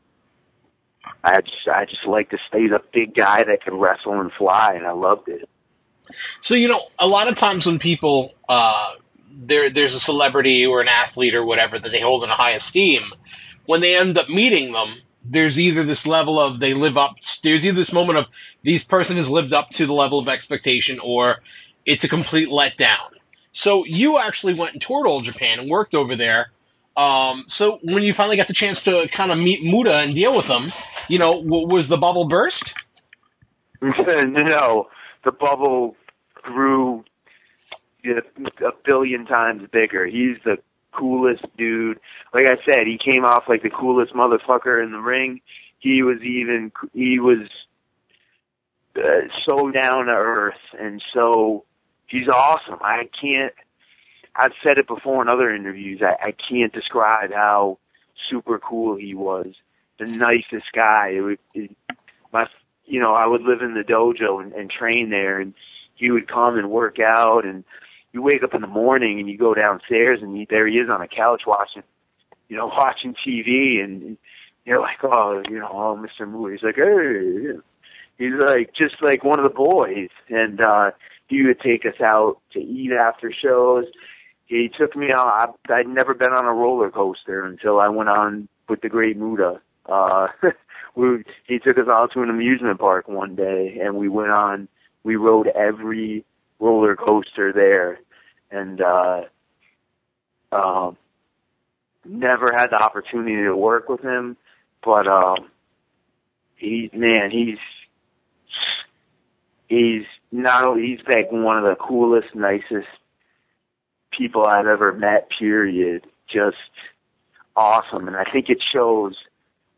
I just I just like to stay the big guy that can wrestle and fly, and I loved it. So you know, a lot of times when people uh, there there's a celebrity or an athlete or whatever that they hold in a high esteem, when they end up meeting them, there's either this level of they live up. There's either this moment of these person has lived up to the level of expectation, or it's a complete letdown. So you actually went and toured all Japan and worked over there. Um, so when you finally got the chance to kind of meet Muta and deal with him, you know, w- was the bubble burst? no, the bubble grew a billion times bigger. He's the coolest dude. Like I said, he came off like the coolest motherfucker in the ring. He was even he was uh, so down to earth and so he's awesome. I can't. I've said it before in other interviews. I, I can't describe how super cool he was. The nicest guy. It would, it, my, you know, I would live in the dojo and, and train there, and he would come and work out, and you wake up in the morning and you go downstairs and he, there he is on a couch watching, you know, watching TV and you're like, oh, you know, oh, Mr. Moore. He's like, hey, he's like just like one of the boys, and uh, he would take us out to eat after shows. He took me out. I, I'd never been on a roller coaster until I went on with the Great Muta. Uh, we, he took us out to an amusement park one day, and we went on. We rode every roller coaster there, and uh, um, never had the opportunity to work with him, but um, he man, he's he's not only he's like one of the coolest, nicest people I've ever met. Period. Just awesome, and I think it shows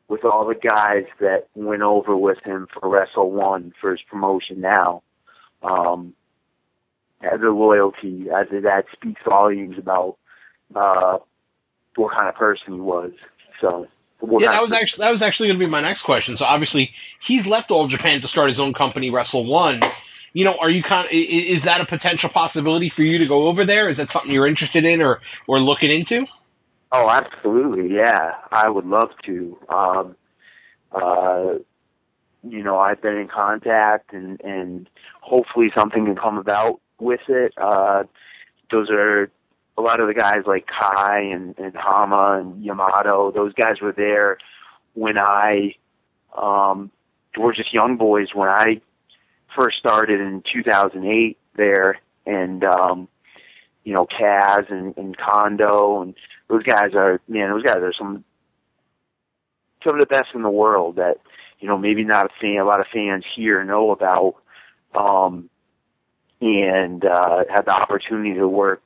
with all the guys that went over with him for Wrestle One for his promotion now. Um, the loyalty, as that speaks volumes about uh, what kind of person he was. So. Yeah, that was actually that was actually going to be my next question. So obviously he's left All Japan to start his own company, Wrestle One. You know, are you kind of, is that a potential possibility for you to go over there? Is that something you're interested in or or looking into? Oh, absolutely. Yeah, I would love to. Um, uh, you know, I've been in contact and and hopefully something can come about with it. Uh, those are a lot of the guys like Kai and, and Hama and Yamato, those guys were there when I um were just young boys when I first started in 2008 there and um you know Kaz and, and Kondo and those guys are man those guys are some some of the best in the world that you know maybe not a fan a lot of fans here know about um and uh had the opportunity to work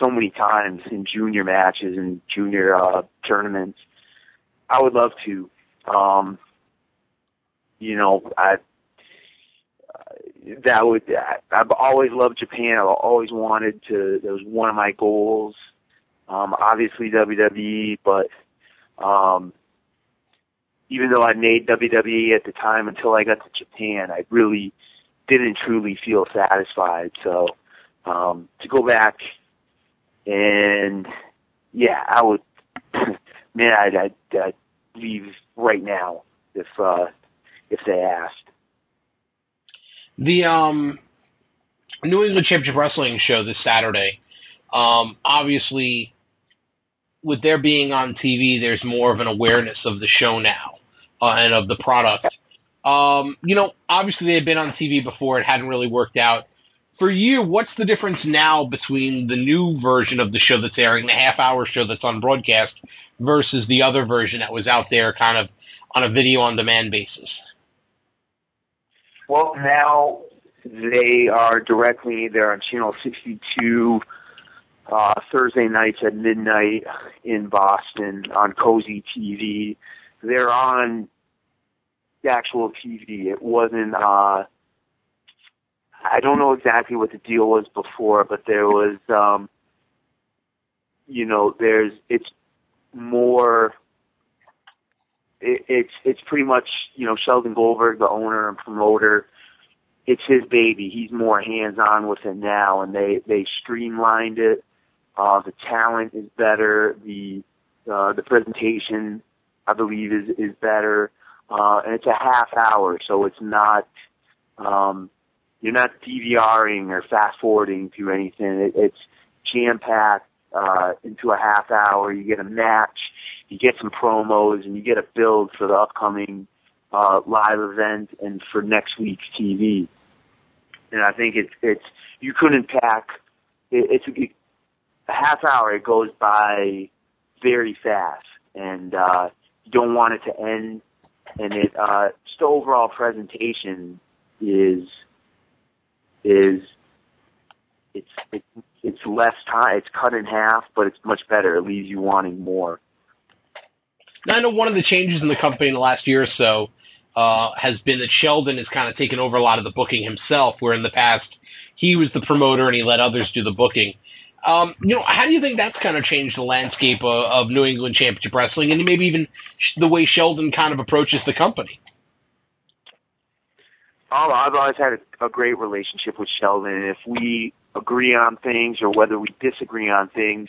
so many times in junior matches and junior uh, tournaments. I would love to. Um, you know, I that would I've always loved Japan. I've always wanted to. That was one of my goals. Um, obviously WWE, but um, even though I made WWE at the time until I got to Japan, I really didn't truly feel satisfied. So um, to go back and yeah, I would, man, I'd, I'd, I'd leave right now if uh, if they asked. The um, New England Championship Wrestling show this Saturday. Um, obviously, with their being on TV, there's more of an awareness of the show now uh, and of the product. Um, you know, obviously they had been on TV before; it hadn't really worked out for you, what's the difference now between the new version of the show that's airing, the half hour show that's on broadcast, versus the other version that was out there kind of on a video on demand basis? Well, now they are directly, they're on channel 62 uh, Thursday nights at midnight in Boston on Cozi TV. They're on the actual TV. It wasn't, uh, I don't know exactly what the deal was before, but there was, um, you know, there's, it's more, it, it's, it's pretty much, you know, Sheldon Goldberg, the owner and promoter, it's his baby. He's more hands on with it now and they, they streamlined it. Uh, the talent is better. The, uh, the presentation, I believe is, is better. Uh, and it's a half hour, so it's not, um, you're not DVRing or fast forwarding to anything. It, it's jam packed uh, into a half hour. You get a match, you get some promos, and you get a build for the upcoming uh, live event and for next week's TV. And I think it's it's you couldn't pack. It, it's it, a half hour. It goes by very fast, and uh, you don't want it to end. And it uh, just overall presentation is is it's it's it's less time. It's cut in half, but it's much better. It leaves you wanting more. I know one of the changes in the company in the last year or so uh, has been that Sheldon has kind of taken over a lot of the booking himself, where in the past he was the promoter and he let others do the booking. Um, you know, how do you think that's kind of changed the landscape of, of New England Championship Wrestling and maybe even the way Sheldon kind of approaches the company? Oh, I've always had a, a great relationship with Sheldon. And if we agree on things or whether we disagree on things,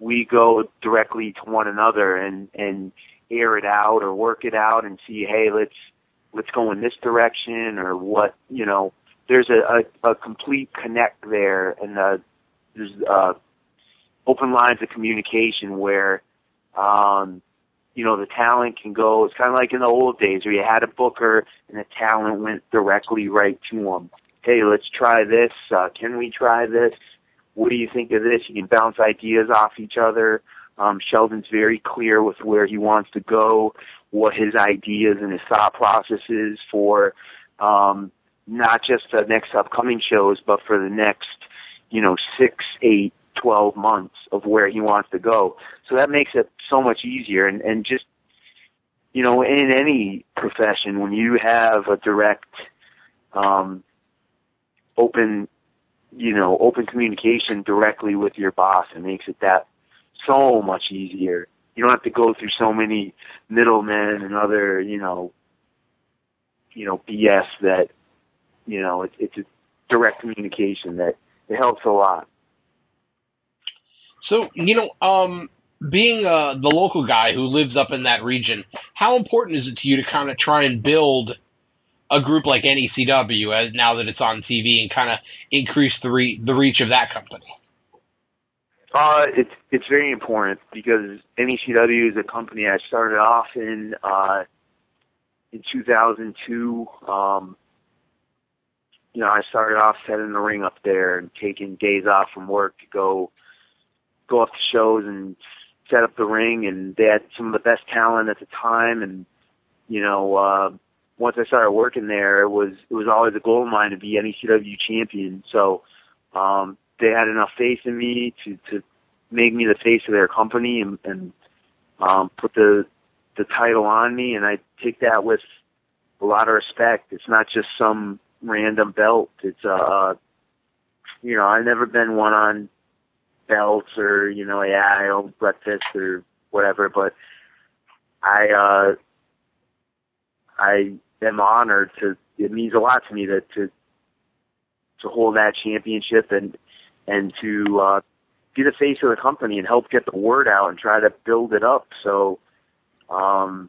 we go directly to one another and and air it out or work it out and see, hey, let's let's go in this direction or what you know. There's a a, a complete connect there, and uh, there's uh, open lines of communication where um, you know the talent can go. It's kind of like in the old days where you had a booker and the talent went directly right to him Hey, let's try this. Uh, can we try this? What do you think of this? You can bounce ideas off each other. Um, Sheldon's very clear with where he wants to go, what his ideas and his thought process is for um, not just the next upcoming shows, but for the next, you know, six, eight, twelve months of where he wants to go. So that makes it so much easier. And, and just, you know, in any profession, when you have a direct, um, open, you know, open communication directly with your boss, and makes it that so much easier. You don't have to go through so many middlemen and other, you know, you know, BS that, you know, it's, it's a direct communication that it helps a lot. So, you know, um, being uh, the local guy who lives up in that region, how important is it to you to kind of try and build a group like NECW as now that it's on TV and kind of increase the re- the reach of that company? Uh, it's it's very important because NECW is a company I started off in uh, in 2002. Um, you know, I started off setting the ring up there and taking days off from work to go go off to shows and set up the ring. And they had some of the best talent at the time. And you know, uh, once I started working there, it was it was always a goal of mine to be NECW champion. So um, they had enough faith in me to to make me the face of their company and, and um, put the the title on me, and I take that with a lot of respect. It's not just some random belt. It's uh, you know, I've never been one on belts or you know, yeah, I own breakfast or whatever, but I uh, I am honored to. It means a lot to me to to to hold that championship and and to uh, be the face of the company and help get the word out and try to build it up so um,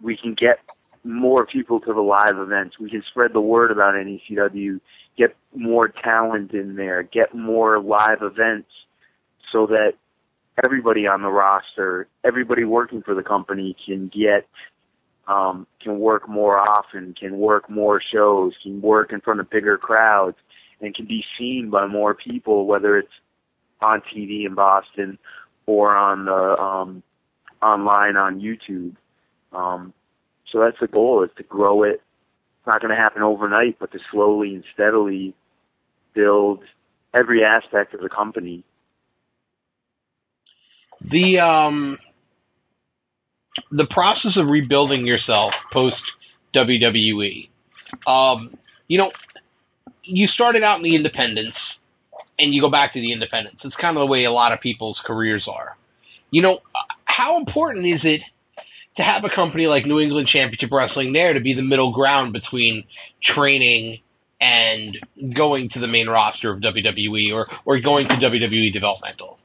we can get more people to the live events. We can spread the word about NECW, get more talent in there, get more live events so that everybody on the roster, everybody working for the company can get um, can work more often, can work more shows, can work in front of bigger crowds, and can be seen by more people, whether it's on TV in Boston or on the um, online on YouTube. Um, so that's the goal: is to grow it. It's not going to happen overnight, but to slowly and steadily build every aspect of the company. The um, the process of rebuilding yourself post WWE. Um, you know, you started out in the independents and you go back to the independents. It's kind of the way a lot of people's careers are. You know, how important is it to have a company like New England Championship Wrestling there to be the middle ground between training and going to the main roster of WWE or, or going to WWE developmental?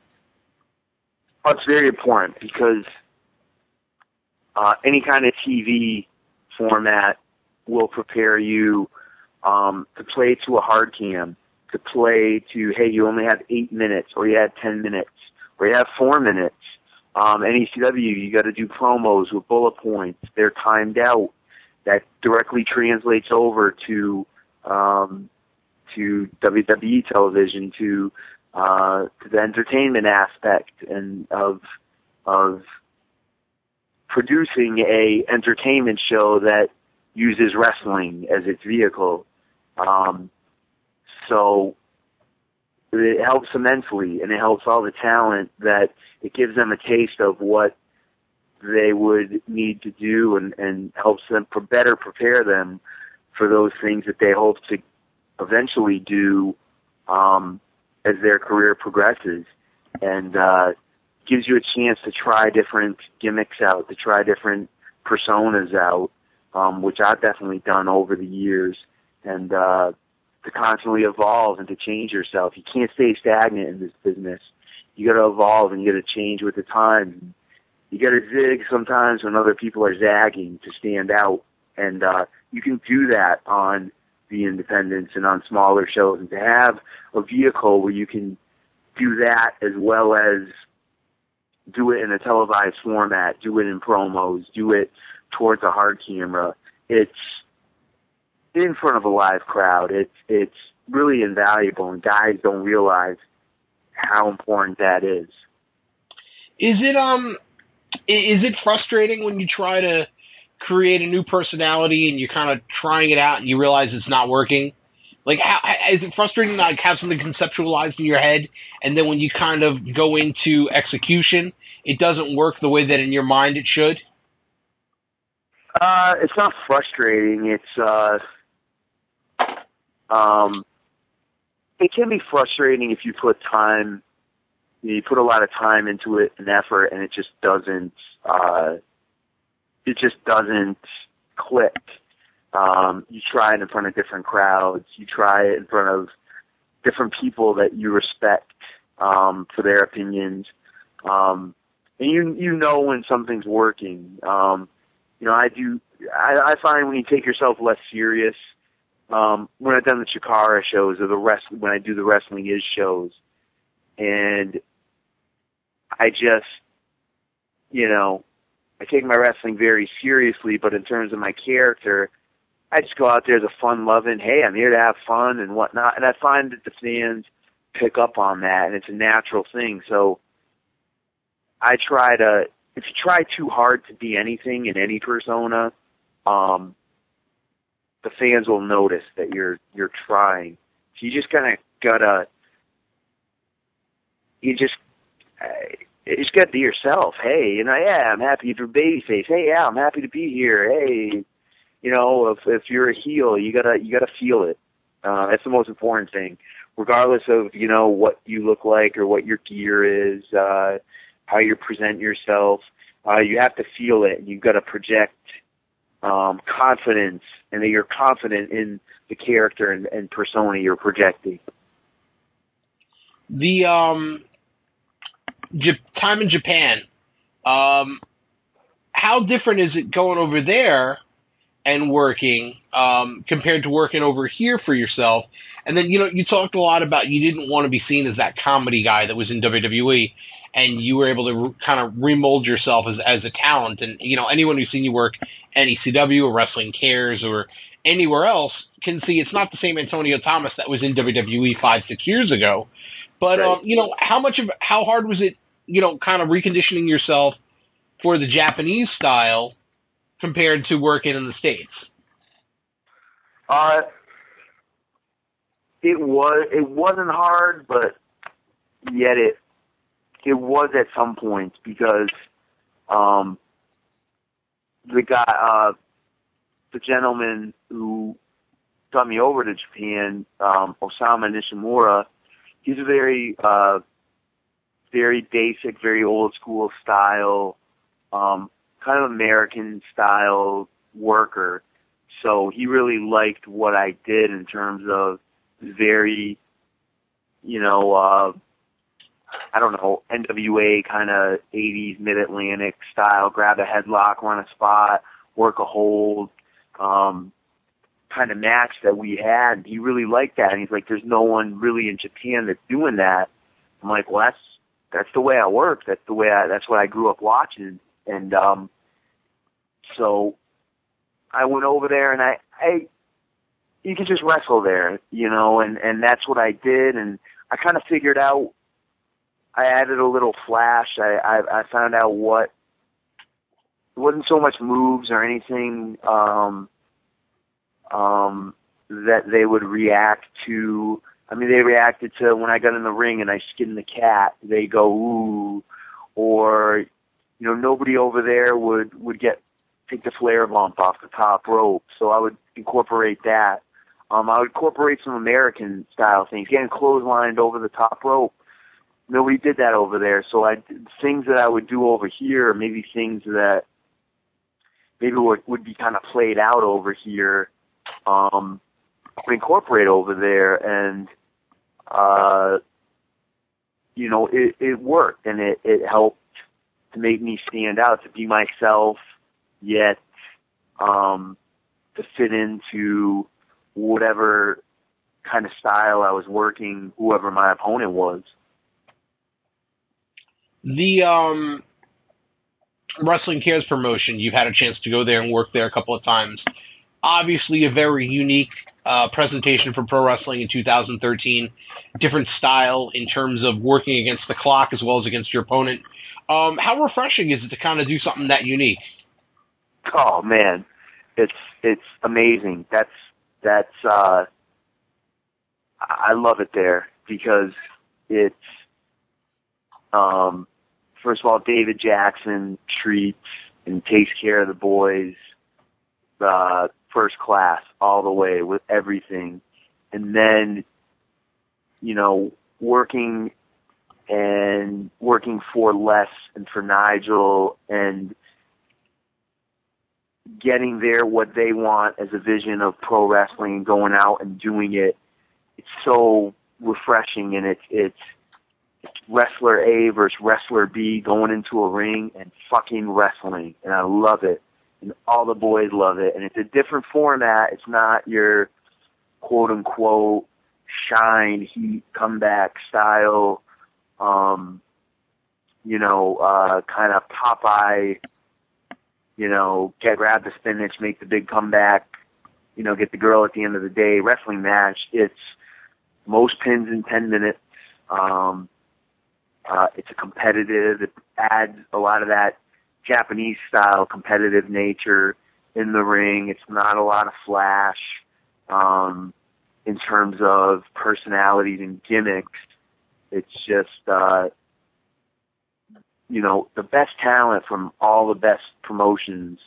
It's very important because uh, any kind of TV format will prepare you um, to play to a hard cam to play to, hey, you only have eight minutes, or you have ten minutes, or you have four minutes. Um, NECW, you got to do promos with bullet points. They're timed out. That directly translates over to um, to WWE television, to uh, to the entertainment aspect and of of producing a entertainment show that uses wrestling as its vehicle. Um, so it helps immensely, and it helps all the talent that it gives them a taste of what they would need to do, and and helps them for better prepare them for those things that they hope to eventually do um, as their career progresses, and uh, gives you a chance to try different gimmicks out, to try different personas out, um, which I've definitely done over the years, and uh, to constantly evolve and to change yourself. You can't stay stagnant in this business. You got to evolve and you got to change with the time. You got to zig sometimes when other people are zagging to stand out, and uh, you can do that on the independents and on smaller shows. And to have a vehicle where you can do that as well as do it in a televised format, do it in promos, do it towards a hard camera. It's in front of a live crowd. It's it's really invaluable, and guys don't realize how important that is. Is it um is it frustrating when you try to create a new personality and you're kind of trying it out and you realize it's not working? Like, how, is it frustrating to like have something conceptualized in your head and then when you kind of go into execution, it doesn't work the way that in your mind it should? Uh, it's not frustrating. It's uh, um, it can be frustrating if you put time, you put a lot of time into it and effort, and it just doesn't, uh, it just doesn't click. Um, you try it in front of different crowds. You try it in front of different people that you respect um, for their opinions, um, and you you know when something's working. Um, you know, I do. I, I find when you take yourself less serious, um, when I've done the Chikara shows or the rest, when I do the wrestling is shows, and I just, you know, I take my wrestling very seriously, but in terms of my character, I just go out there as a fun loving, hey, I'm here to have fun and whatnot. And I find that the fans pick up on that and it's a natural thing. So I try to, if you try too hard to be anything in any persona, um, the fans will notice that you're, you're trying. So you just kind of gotta, you just, uh, you just gotta be yourself. Hey, you know, yeah, I'm happy for babyface. Hey, yeah, I'm happy to be here. Hey, you know, if if you're a heel, you gotta you gotta feel it. Uh, that's the most important thing, regardless of you know what you look like or what your gear is, uh, how you present yourself. Uh, you have to feel it. And you've got to project um, confidence, and that you're confident in the character and, and persona you're projecting. The um, J- time in Japan, um, how different is it going over there and working um, compared to working over here for yourself? And then you know you talked a lot about you didn't want to be seen as that comedy guy that was in WWE, and you were able to re- kind of remold yourself as as a talent. And you know anyone who's seen you work NECW or Wrestling Cares or anywhere else can see it's not the same Antonio Thomas that was in WWE five six years ago. But Right. um, you know how much of how hard was it? You know, kind of reconditioning yourself for the Japanese style compared to working in the states. Uh, it was it wasn't hard, but yet it it was at some points because um, the guy, uh, the gentleman who got me over to Japan, um, Osamu Nishimura, he's a very uh, very basic, very old school style, um, kind of American style worker. So he really liked what I did in terms of very, you know, uh, I don't know, NWA kind of 80s mid-Atlantic style, grab a headlock, run a spot, work a hold, um, kind of match that we had. He really liked that. And he's like, there's no one really in Japan that's doing that. I'm like, well, that's, that's the way I work. That's the way I, that's what I grew up watching. And, um, so I went over there and I, I, you can just wrestle there, you know, and, and that's what I did. And I kind of figured out, I added a little flash. I, I, I found out what, it wasn't so much moves or anything, um, um, that they would react to. I mean, they reacted to when I got in the ring and I skinned the cat. They go ooh, or you know, nobody over there would would get take the flare bump off the top rope. So I would incorporate that. Um, I would incorporate some American style things, getting clotheslined over the top rope. Nobody did that over there. So I things that I would do over here, maybe things that maybe would would be kind of played out over here. Um, incorporate over there, and uh, you know, it it worked, and it it helped to make me stand out, to be myself, yet um, to fit into whatever kind of style I was working, whoever my opponent was. The um, Wrestling Cares promotion, you've had a chance to go there and work there a couple of times. Obviously, a very unique uh, presentation for pro wrestling in 2013. Different style in terms of working against the clock as well as against your opponent. Um, how refreshing is it to kind of do something that unique? Oh man, it's it's amazing. That's that's uh, I love it there because it's um, first of all, David Jackson treats and takes care of the boys uh, first class all the way with everything, and then you know working and working for Les and for Nigel and getting there what they want as a vision of pro wrestling and going out and doing it. It's so refreshing and it's it's it's wrestler A versus wrestler B going into a ring and fucking wrestling. And I love it. And all the boys love it. And it's a different format. It's not your quote unquote shine heat comeback style um you know uh kind of Popeye you know, get grab the spinach, make the big comeback, you know, get the girl at the end of the day wrestling match. It's most pins in ten minutes. Um, uh, it's a competitive. It adds a lot of that Japanese style competitive nature in the ring. It's not a lot of flash um, in terms of personalities and gimmicks. It's just uh, you know, the best talent from all the best promotions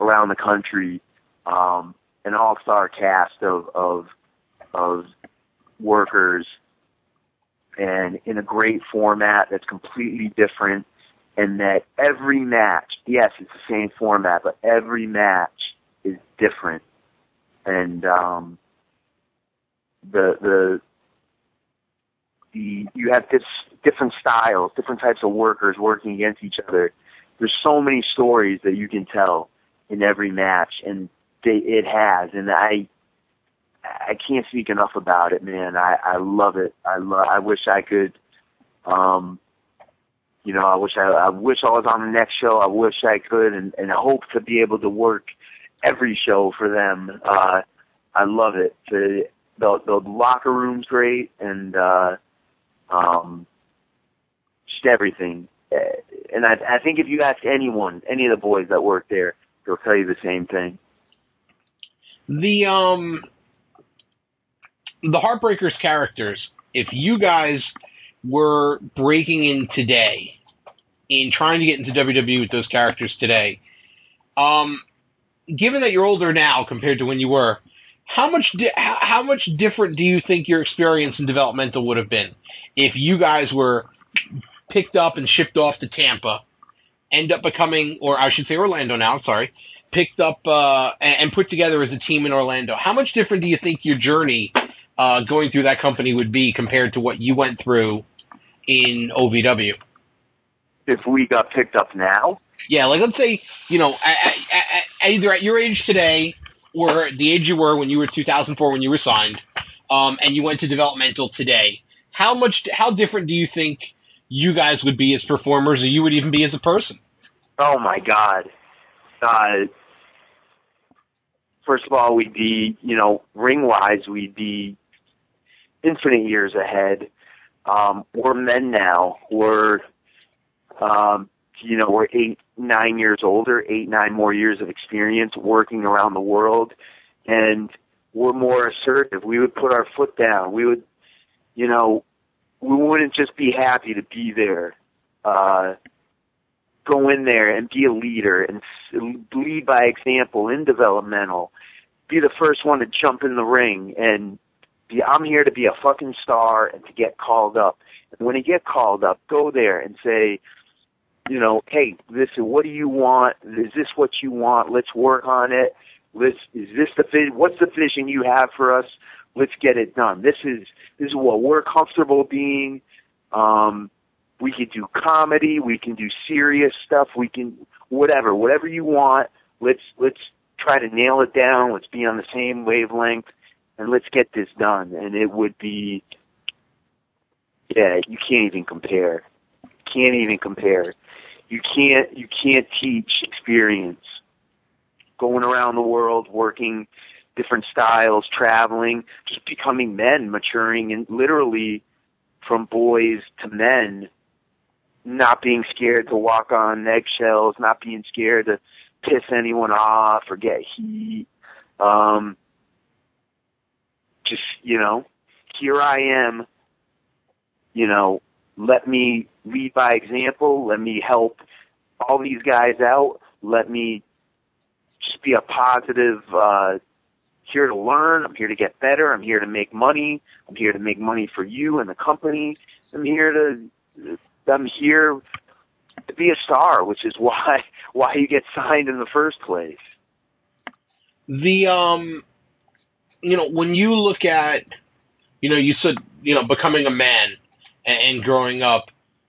around the country, um, an all-star cast of, of, of workers and in a great format that's completely different and that every match, yes, it's the same format, but every match is different. And, um, the, the, the, you have this different styles, different types of workers working against each other. There's so many stories that you can tell in every match, and they, it has. And I, I can't speak enough about it, man. I, I love it. I love. I wish I could. Um, you know, I wish I, I wish I was on the next show. I wish I could, and, and hope to be able to work every show for them. Uh, I love it. The, the the locker room's great, and uh, um, just everything. Uh, and I, I think if you ask anyone, any of the boys that work there, they'll tell you the same thing. The um, the Heartbreakers characters. If you guys were breaking in today, in trying to get into WWE with those characters today, um, given that you're older now compared to when you were, how much di- how much different do you think your experience in developmental would have been if you guys were picked up and shipped off to Tampa, end up becoming, or I should say Orlando now, sorry, picked up uh, and put together as a team in Orlando. How much different do you think your journey uh, going through that company would be compared to what you went through in OVW? If we got picked up now? Yeah, like let's say, you know, at, at, either at your age today or the age you were when you were 2004 when you were signed, um, and you went to developmental today. How much? How different do you think you guys would be as performers, or you would even be as a person? Oh my God! Uh, first of all, we'd be, you know, ring wise, we'd be infinite years ahead. Um, we're men now. We're, um, you know, we're eight, nine years older, eight, nine more years of experience working around the world, and we're more assertive. We would put our foot down. We would, you know, we wouldn't just be happy to be there. Uh, go in there and be a leader and lead by example in developmental. Be the first one to jump in the ring and be, I'm here to be a fucking star and to get called up. And when you get called up, go there and say, you know, hey, this is what do you want? Is this what you want? Let's work on it. Let's is this the what's the vision you have for us? Let's get it done. This is this is what we're comfortable being. Um, we can do comedy, we can do serious stuff, we can whatever, whatever you want. Let's let's try to nail it down. Let's be on the same wavelength, and let's get this done. And it would be, yeah, you can't even compare. Can't even compare. You can't you can't teach experience. Going around the world, working different styles, traveling, just becoming men, maturing, and literally from boys to men, not being scared to walk on eggshells, not being scared to piss anyone off or get heat. Um, just, you know, here I am, you know, let me lead by example, let me help all these guys out, let me just be a positive, uh, here to learn, I'm here to get better, I'm here to make money, I'm here to make money for you and the company, I'm here to, I'm here to be a star, which is why why you get signed in the first place. The um, you know, when you look at, you know, you said you know becoming a man and, growing up,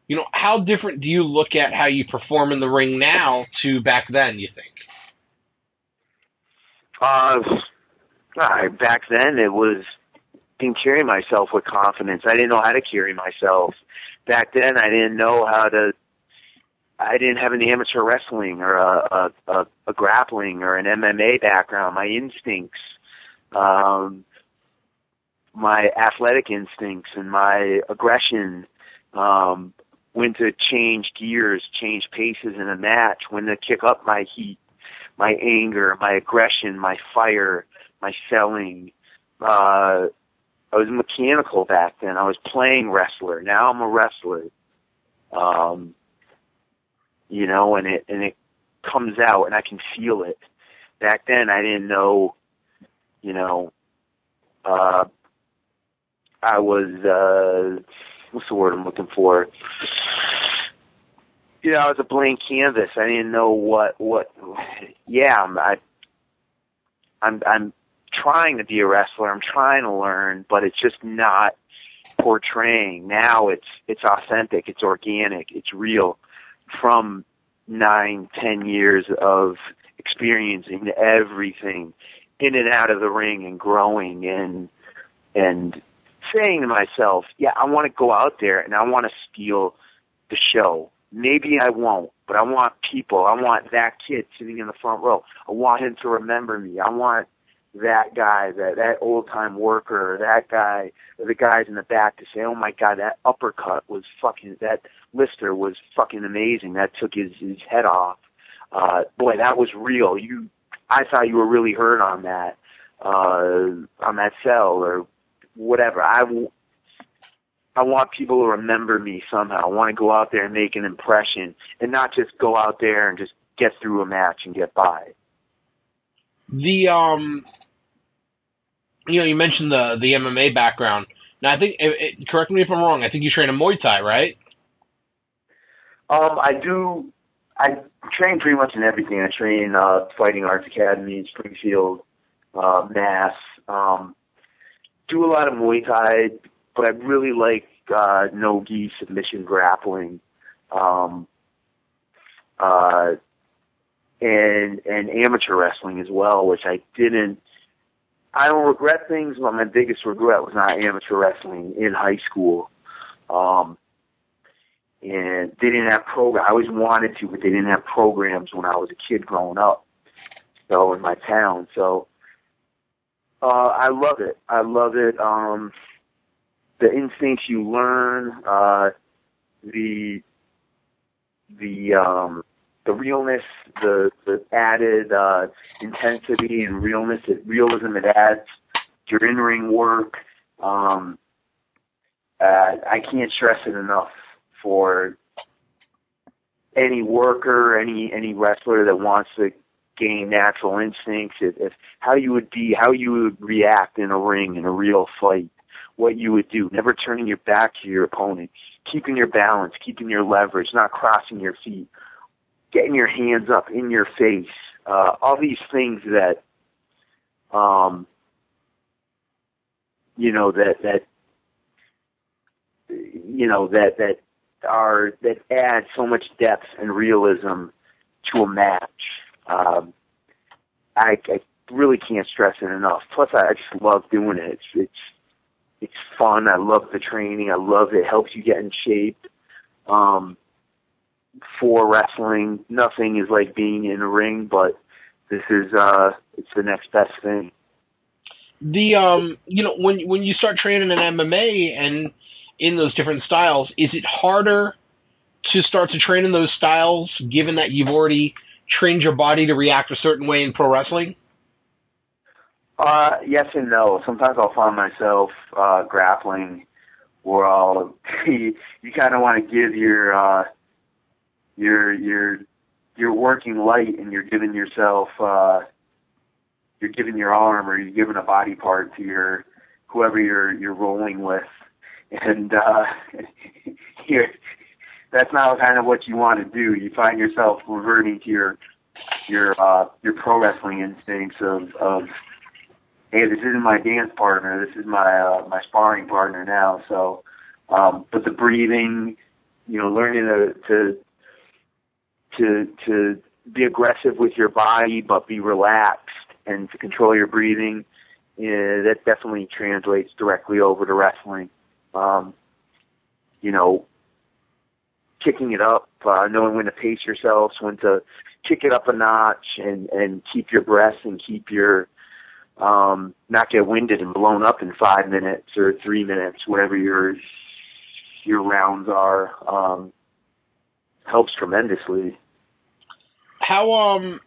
you know, how different do you look at how you perform in the ring now to back then? You think? Uh, back then it was didn't carry myself with confidence. I didn't know how to carry myself. Back then I didn't know how to I didn't have an amateur wrestling or a, a, a, a grappling or an MMA background. My instincts, um, my athletic instincts and my aggression, um, when to change gears, change paces in a match, when to kick up my heat, my anger, my aggression, my fire, my selling. Uh, I was mechanical back then. I was playing wrestler. Now I'm a wrestler. Um, you know, and it and it comes out and I can feel it. Back then I didn't know, you know, uh I was uh what's the word I'm looking for? You know, I was a blank canvas. I didn't know what what yeah, I'm I I'm I'm trying to be a wrestler. I'm trying to learn, but it's just not portraying. Now it's it's authentic, it's organic, it's real from nine, ten years of experiencing everything in and out of the ring and growing and and saying to myself, yeah, I want to go out there and I want to steal the show. Maybe I won't, but I want people. I want that kid sitting in the front row. I want him to remember me. I want that guy, that that old time worker, that guy, the guys in the back to say, "Oh my God, that uppercut was fucking that Lister was fucking amazing. That took his his head off. Uh, boy, that was real. You, I thought you were really hurt on that, uh, on that sell or whatever. I, I want people to remember me somehow. I want to go out there and make an impression, and not just go out there and just get through a match and get by. The um you know, you mentioned the the MMA background. Now, I think, it, it, correct me if I'm wrong. I think you train in Muay Thai, right? Um, I do. I train pretty much in everything. I train uh, Fighting Arts Academy, Springfield, uh, Mass. Um, do a lot of Muay Thai, but I really like uh, no gi submission grappling. Um, uh, and and amateur wrestling as well, which I didn't I don't regret things, but my biggest regret was not amateur wrestling in high school. Um, and they didn't have program. I always wanted to, but they didn't have programs when I was a kid growing up. So in my town, so uh, I love it. I love it. Um, the instincts you learn, uh, the the um, the realness, the the added uh, intensity and realness, it, realism it adds to your in ring work. Um, uh, I can't stress it enough for any worker, any any wrestler that wants to gain natural instincts, if, if how you would be, how you would react in a ring in a real fight, what you would do, never turning your back to your opponent, keeping your balance, keeping your leverage, not crossing your feet, getting your hands up in your face, uh, all these things that um, you know that that you know that that are that add so much depth and realism to a match. Um, I, I really can't stress it enough. Plus, I, I just love doing it. It's it's it's fun. I love the training. I love it. it helps you get in shape. Um, for wrestling, nothing is like being in a ring, but this is uh, it's the next best thing. The um, you know, when when you start training in MMA and in those different styles, is it harder to start to train in those styles, given that you've already trained your body to react a certain way in pro wrestling? Uh, yes and no. Sometimes I'll find myself uh, grappling, where I'll you, you kind of want to give your uh, your your you're working light and you're giving yourself uh, you're giving your arm or you're giving a body part to your whoever you're you're rolling with, and uh, you're that's not kind of what you want to do. You find yourself reverting to your your uh, your pro wrestling instincts of of hey, this isn't my dance partner. This is my uh, my sparring partner now. So, um, but the breathing, you know, learning to to to to be aggressive with your body, but be relaxed and to control your breathing. Yeah, that definitely translates directly over to wrestling. Um, you know, kicking it up, uh, knowing when to pace yourselves, when to kick it up a notch, and and keep your breath and keep your um, not get winded and blown up in five minutes or three minutes, whatever your your rounds are. Um, helps tremendously. How um,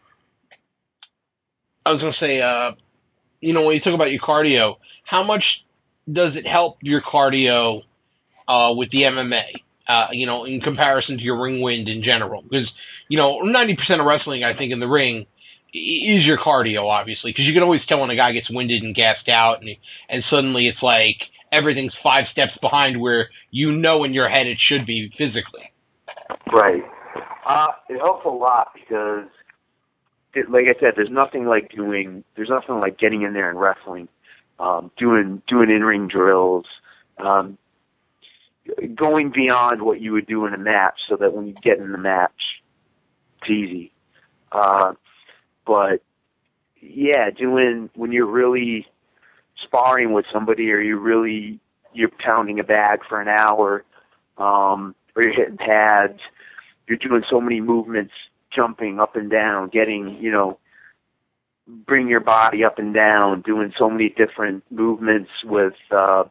I was gonna say, uh, you know, when you talk about your cardio, how much does it help your cardio uh, with the MMA? Uh, you know, in comparison to your ring wind in general, because you know, ninety percent of wrestling, I think, in the ring is your cardio, obviously, because you can always tell when a guy gets winded and gassed out, and and suddenly it's like everything's five steps behind where you know in your head it should be physically. Right. Uh, it helps a lot because, it, like I said, there's nothing like doing. There's nothing like getting in there and wrestling, um, doing doing in ring drills, um, going beyond what you would do in a match, so that when you get in the match, it's easy. Uh, but yeah, doing when you're really sparring with somebody, or you really you're pounding a bag for an hour, um, or you're hitting pads you're doing so many movements, jumping up and down, getting, you know, bring your body up and down, doing so many different movements with, uh,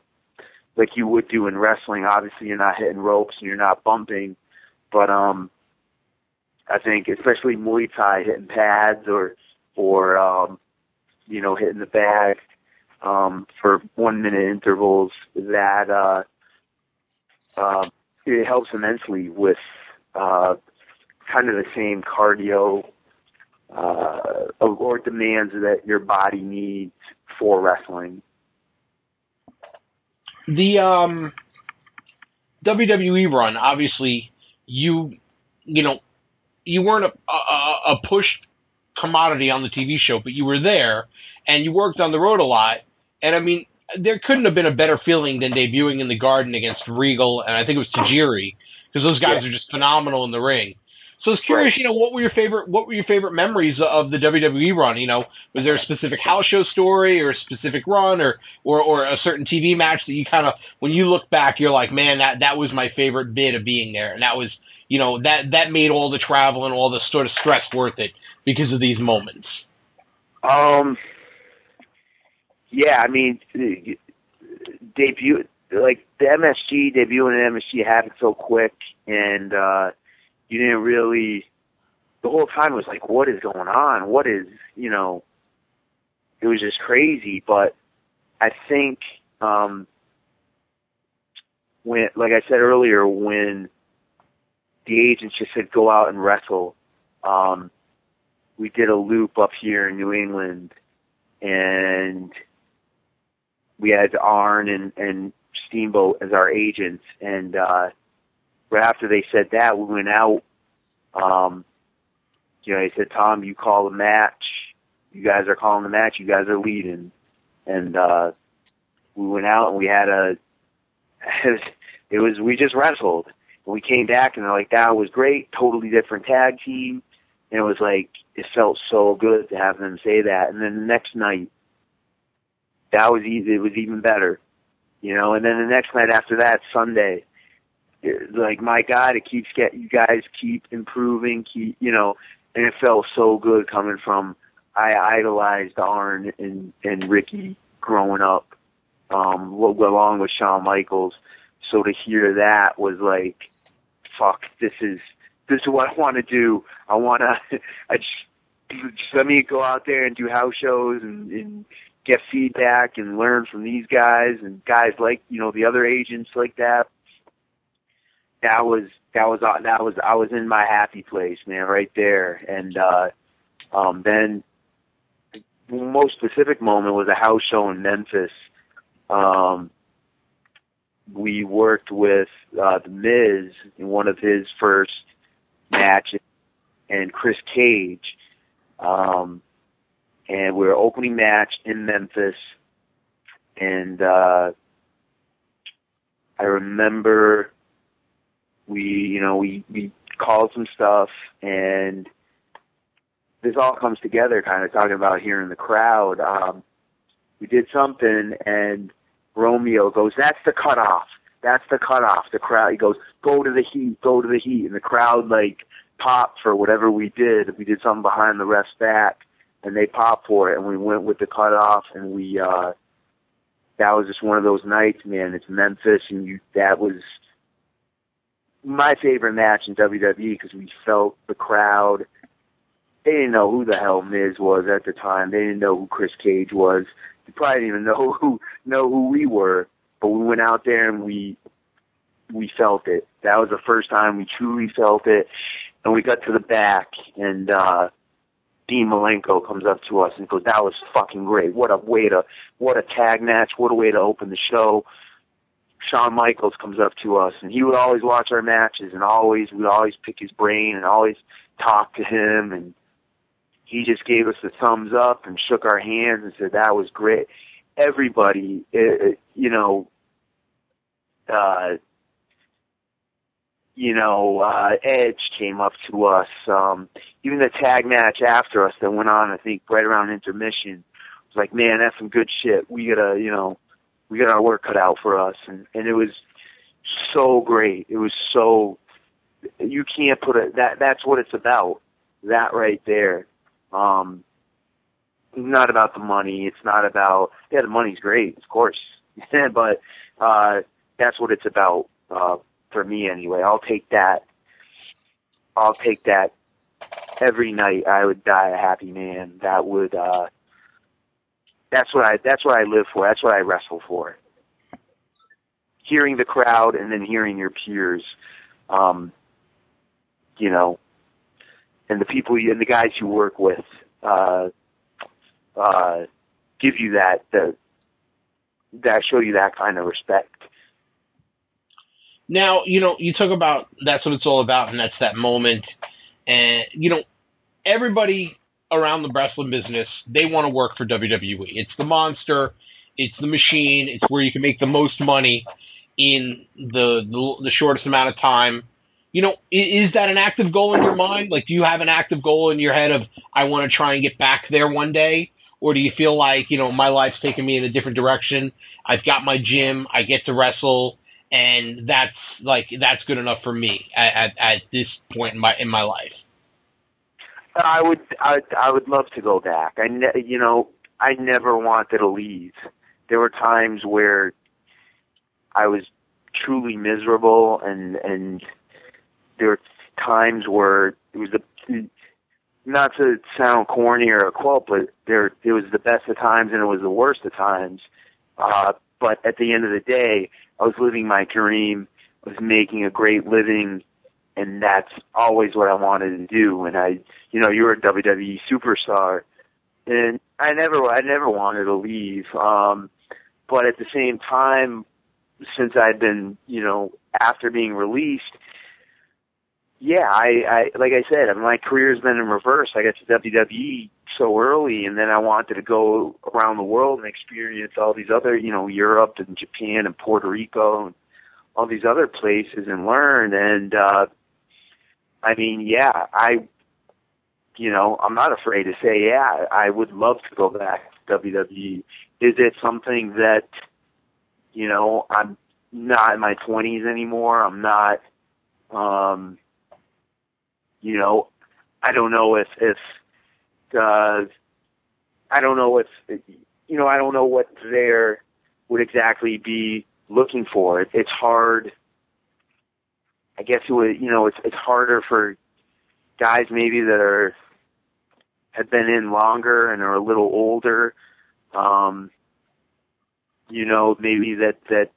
like you would do in wrestling. Obviously, you're not hitting ropes and you're not bumping, but, um, I think especially Muay Thai hitting pads or, or, um, you know, hitting the bag, um, for one minute intervals that, uh, uh, it helps immensely with uh, kind of the same cardio uh, or demands that your body needs for wrestling. The um, WWE run, obviously, you you know, you weren't a, a, a push commodity on the TV show, but you were there and you worked on the road a lot. And I mean, there couldn't have been a better feeling than debuting in the Garden against Regal and I think it was Tajiri because those guys yeah. are just phenomenal in the ring. So I was curious, you know, what were your favorite what were your favorite memories of the WWE run? You know, was there a specific house show story or a specific run or or, or a certain TV match that you kind of when you look back, you're like, man, that that was my favorite bit of being there, and that was you know that that made all the travel and all the sort of stress worth it because of these moments. Um. Yeah, I mean, debut like the MSG debuting in MSG happened so quick, and uh, you didn't really. The whole time was like, what is going on? What is you know? It was just crazy, but I think um, when, like I said earlier, when the agents just said go out and wrestle, um, we did a loop up here in New England, and we had Arn and and Steamboat as our agents, and uh, right after they said that, we went out. Um, you know, he said, "Tom, you call the match. you guys are calling the match. You guys are leading." And uh, we went out and we had a. It was we just wrestled. And we came back and they're like, "That was great. Totally different tag team." And it was like it felt so good to have them say that. And then the next night, that was easy. It was even better, you know. And then the next night after that, Sunday, like my God, it keeps get you guys keep improving, keep you know. And it felt so good coming from I idolized Arn and and Ricky growing up, um, along with Shawn Michaels. So to hear that was like, fuck, this is this is what I want to do. I want to, I just, just let me go out there and do house shows and, and get feedback and learn from these guys and guys like you know the other agents like that. That was that was that was I was in my happy place, man, right there. And uh, um, then the most specific moment was a house show in Memphis. Um, we worked with uh, the Miz in one of his first matches, and Chris Cage. Um, and we were opening match in Memphis, and uh, I remember we, you know, we we called some stuff, and this all comes together, kind of talking about here in the crowd. Um, we did something, and Romeo goes, "That's the cutoff. That's the cutoff." The crowd, he goes, "Go to the heat. Go to the heat," and the crowd like popped for whatever we did. We did something behind the ref's back and they popped for it, and we went with the cutoff, and we uh, that was just one of those nights, man. It's Memphis, and you that was my favorite match in WWE because we felt the crowd. They didn't know who the hell Miz was at the time. They didn't know who Chris Cage was. They probably didn't even know who know who we were. But we went out there and we we felt it. That was the first time we truly felt it. And we got to the back and uh Dean Malenko comes up to us and goes, "That was fucking great. What a way to, what a tag match. What a way to open the show." Shawn Michaels comes up to us and he would always watch our matches and always we'd always pick his brain and always talk to him and he just gave us a thumbs up and shook our hands and said that was great. Everybody, uh, you know, uh, you know, uh, Edge came up to us. Um, even the tag match after us that went on, I think, right around intermission, was like, man, that's some good shit. We gotta, you know, we got our work cut out for us, and and it was so great. It was so you can't put it that that's what it's about. That right there. Um, not about the money. It's not about yeah, the money's great, of course, but uh, that's what it's about. Uh, for me anyway. I'll take that. I'll take that every night. I would die a happy man. That would. uh That's what I. That's what I live for. That's what I wrestle for. Hearing the crowd and then hearing your peers, um, you know, and the people you, and the guys you work with, uh, uh, give you that the that show you that kind of respect. Now, you know, you talk about that's what it's all about, and that's that moment. And, you know, everybody around the wrestling business, they want to work for WWE. It's the monster, it's the machine, it's where you can make the most money in the, the, the shortest amount of time. You know, is that an active goal in your mind? Like, do you have an active goal in your head of, I want to try and get back there one day? Or do you feel like, you know, my life's taking me in a different direction? I've got my gym, I get to wrestle, and that's like that's good enough for me at, at, at this point in my in my life. I would I I would love to go back. I ne- you know I never wanted to leave. There were times where I was truly miserable, and and there were times where it was the not to sound corny or a quote, but there it was the best of times and it was the worst of times. Uh, but at the end of the day, I was living my dream. I was making a great living, and that's always what I wanted to do. And I, you know, you were a WWE superstar, and I never, I never wanted to leave. Um, but at the same time, since I'd been, you know, after being released, yeah, I, I like I said, my career's been in reverse. I got to WWE so early, and then I wanted to go around the world and experience all these other, you know, Europe and Japan and Puerto Rico and all these other places and learn. And uh, I mean, yeah, I, you know, I'm not afraid to say, yeah, I would love to go back to WWE. Is it something that, you know, I'm not in my 20s anymore? I'm not. Um, you know, I don't know if if uh, I don't know if you know I don't know what there would exactly be looking for. It, it's hard. I guess it would you know it's it's harder for guys maybe that are have been in longer and are a little older. Um, you know, maybe that that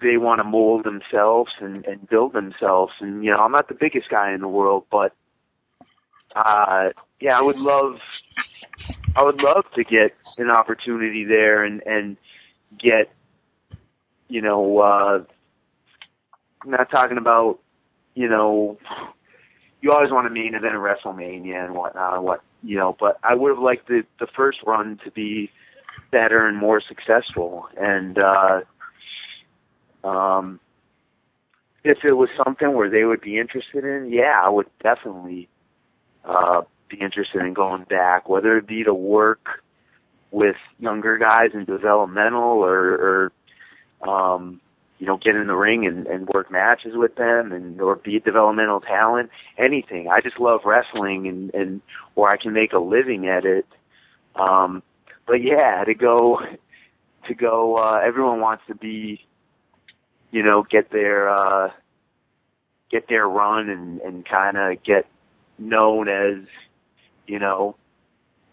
they want to mold themselves and, and build themselves. And you know, I'm not the biggest guy in the world, but uh, yeah, I would love, I would love to get an opportunity there and and get, you know, uh, I'm not talking about, you know, you always want to main event a WrestleMania and whatnot and what you know, but I would have liked the the first run to be better and more successful and. uh um, if it was something where they would be interested in, yeah, I would definitely uh, be interested in going back, whether it be to work with younger guys in developmental or, or um, you know, get in the ring and, and work matches with them and or be a developmental talent, anything. I just love wrestling and, and where I can make a living at it. Um, but yeah, to go to go uh everyone wants to be you know, get their uh, get their run and and kind of get known as, you know,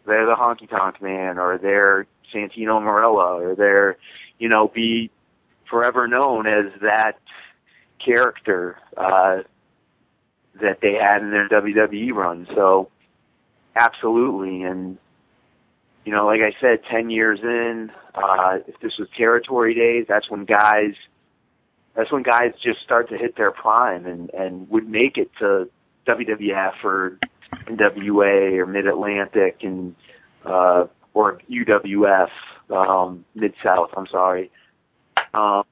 they're the honky tonk man or they're Santino Marella or they're, you know, be forever known as that character uh, that they had in their WWE run. So, absolutely, and you know, like I said, ten years in, uh, if this was territory days, that's when guys that's when guys just start to hit their prime and and would make it to WWF or NWA or Mid Atlantic and uh, or UWF um, Mid South. I'm sorry. Um,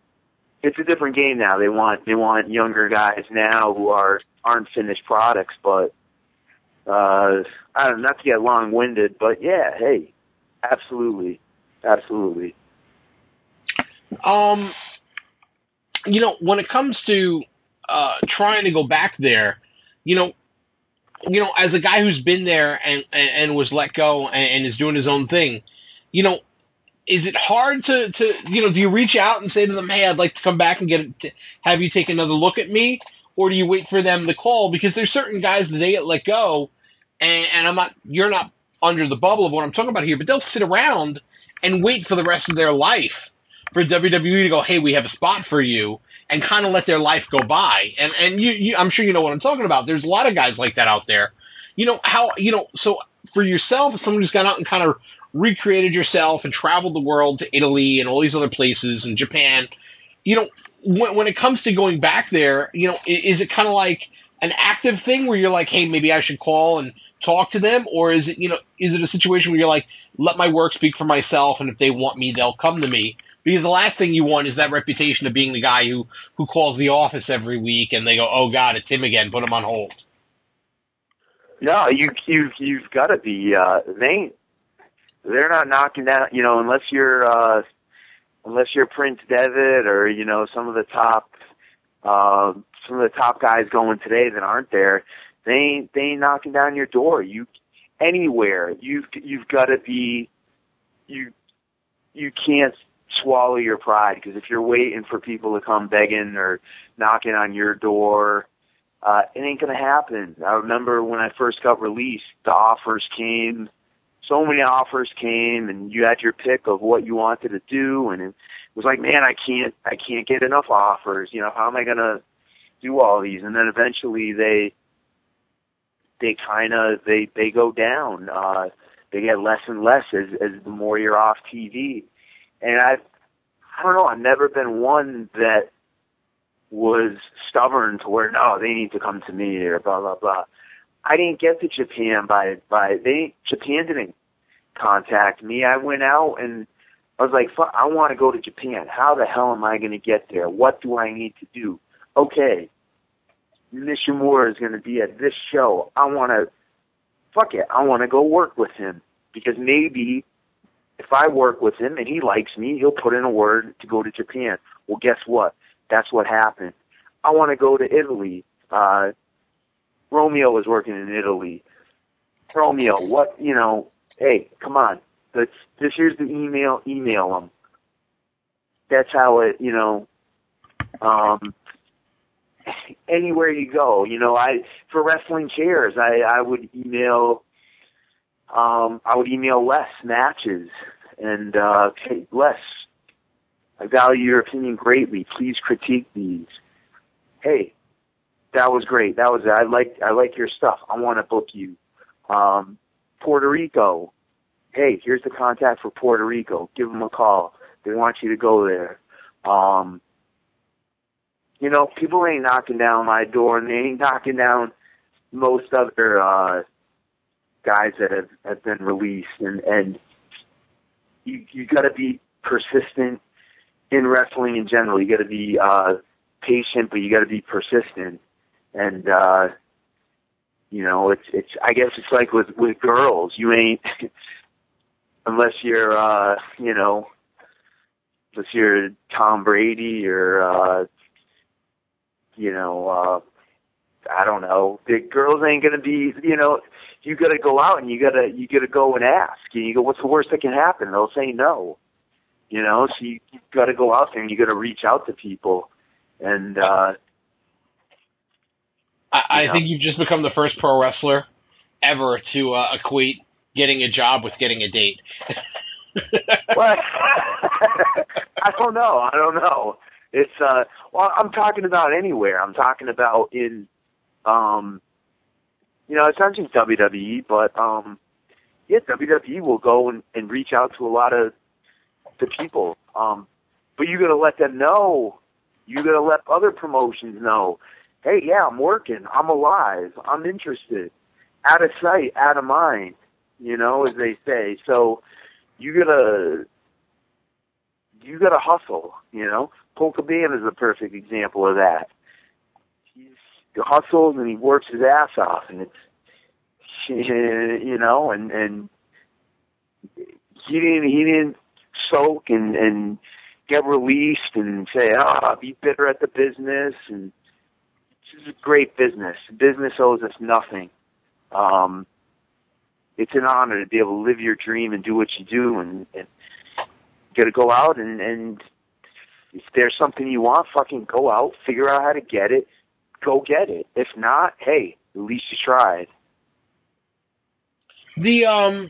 it's a different game now. They want they want younger guys now who are aren't finished products, but uh, I don't know, not to get long winded, but yeah, hey, absolutely, absolutely. Um, you know, when it comes to uh, trying to go back there, you know, you know, as a guy who's been there and and, and was let go and, and is doing his own thing, you know, is it hard to to you know, do you reach out and say to them, hey, I'd like to come back and get to have you take another look at me, or do you wait for them to call? Because there's certain guys that they get let go, and, and I'm not, you're not under the bubble of what I'm talking about here, but they'll sit around and wait for the rest of their life for WWE to go, hey, we have a spot for you, and kind of let their life go by. And and you, you, I'm sure you know what I'm talking about. There's a lot of guys like that out there. You know how you know so for yourself, someone who's gone out and kind of recreated yourself and traveled the world to Italy and all these other places and Japan. You know, when, when it comes to going back there, you know, is, is it kind of like an active thing where you're like, hey, maybe I should call and talk to them, or is it, you know, is it a situation where you're like, let my work speak for myself, and if they want me, they'll come to me? Because the last thing you want is that reputation of being the guy who who calls the office every week and they go, "Oh God, it's him again. Put him on hold." No, you you you've got to be. Uh, they they're not knocking down. You know, unless you're uh, unless you're Prince Devitt or you know some of the top uh, some of the top guys going today that aren't there. They ain't they ain't knocking down your door. You anywhere you've you've got to be you you can't swallow your pride because if you're waiting for people to come begging or knocking on your door, uh, it ain't gonna happen. I remember when I first got released, the offers came, so many offers came, and you had your pick of what you wanted to do, and it was like, man, I can't, I can't get enough offers. You know, how am I gonna do all these? And then eventually they, they kind of, they, they go down. Uh, they get less and less as, as the more you're off TV and I, I don't know, I've never been one that was stubborn to where no, they need to come to me or blah blah blah. I didn't get to Japan by by they Japan didn't contact me. I went out and I was like, Fuck, I want to go to Japan. How the hell am I going to get there? What do I need to do? Okay, Nishimura is going to be at this show. I want to, fuck it, I want to go work with him because maybe if I work with him and he likes me, he'll put in a word to go to Japan. Well, guess what? That's what happened. I want to go to Italy. Uh, Romeo was working in Italy. Romeo, what, you know, hey, come on. This here's the email, email him. That's how it, you know, um, anywhere you go, you know, I, for Wrestling Cares, I, I would email, um, I would email Les matches and, uh, hey, Les, I value your opinion greatly. Please critique these. Hey, that was great. That was I like I like your stuff. I want to book you. Um, Puerto Rico. Hey, here's the contact for Puerto Rico. Give them a call. They want you to go there. Um, you know, people ain't knocking down my door, and they ain't knocking down most other uh, guys that have have been released. And and you you got to be persistent in wrestling in general. You got to be uh, patient, but you got to be persistent. And uh, you know, it's it's. I guess it's like with with girls. You ain't unless you're uh, you know, unless you're Tom Brady or uh, you know. uh I don't know. The girls ain't gonna be, you know. You got to go out and you got to you got to go and ask. And you go, what's the worst that can happen? They'll say no. You know, so you, you've got to go out there and you got to reach out to people. And uh, I, I think you've just become the first pro wrestler ever to uh, equate getting a job with getting a date. what? I don't know. I don't know. It's uh well I'm talking about anywhere. I'm talking about in um you know, it's not just WWE, but um yeah, WWE will go and, and reach out to a lot of the people. Um but you gotta let them know. You gotta let other promotions know. Hey, yeah, I'm working. I'm alive. I'm interested. Out of sight, out of mind, you know, as they say. So you gotta you gotta hustle, you know. Colt Cabana is a perfect example of that. Hustles and he works his ass off, and it's you know, and and he didn't he didn't soak and and get released and say, ah, be bitter at the business and this is a great business. Business owes us nothing. Um, it's an honor to be able to live your dream and do what you do and, and you gotta go out and, and if there's something you want, fucking go out, figure out how to get it, go get it. If not, hey, at least you tried. The um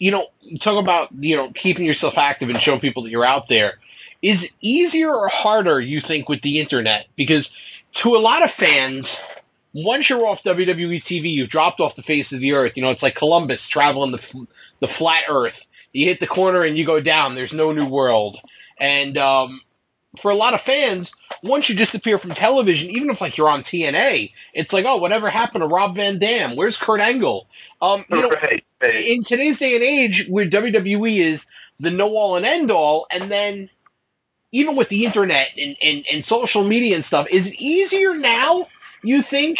you know, talk about, you know, keeping yourself active and showing people that you're out there. Is easier or harder, you think, with the internet? Because to a lot of fans, once you're off WWE TV, you've dropped off the face of the earth. You know, it's like Columbus traveling the the flat Earth. You hit the corner and you go down. There's no new world. And um, for a lot of fans, once you disappear from television, even if like you're on TNA, it's like, oh, whatever happened to Rob Van Dam? Where's Kurt Angle? Um, you know, right, in today's day and age, where WWE is the no all and end all, and then even with the internet and, and, and social media and stuff, is it easier now, you think,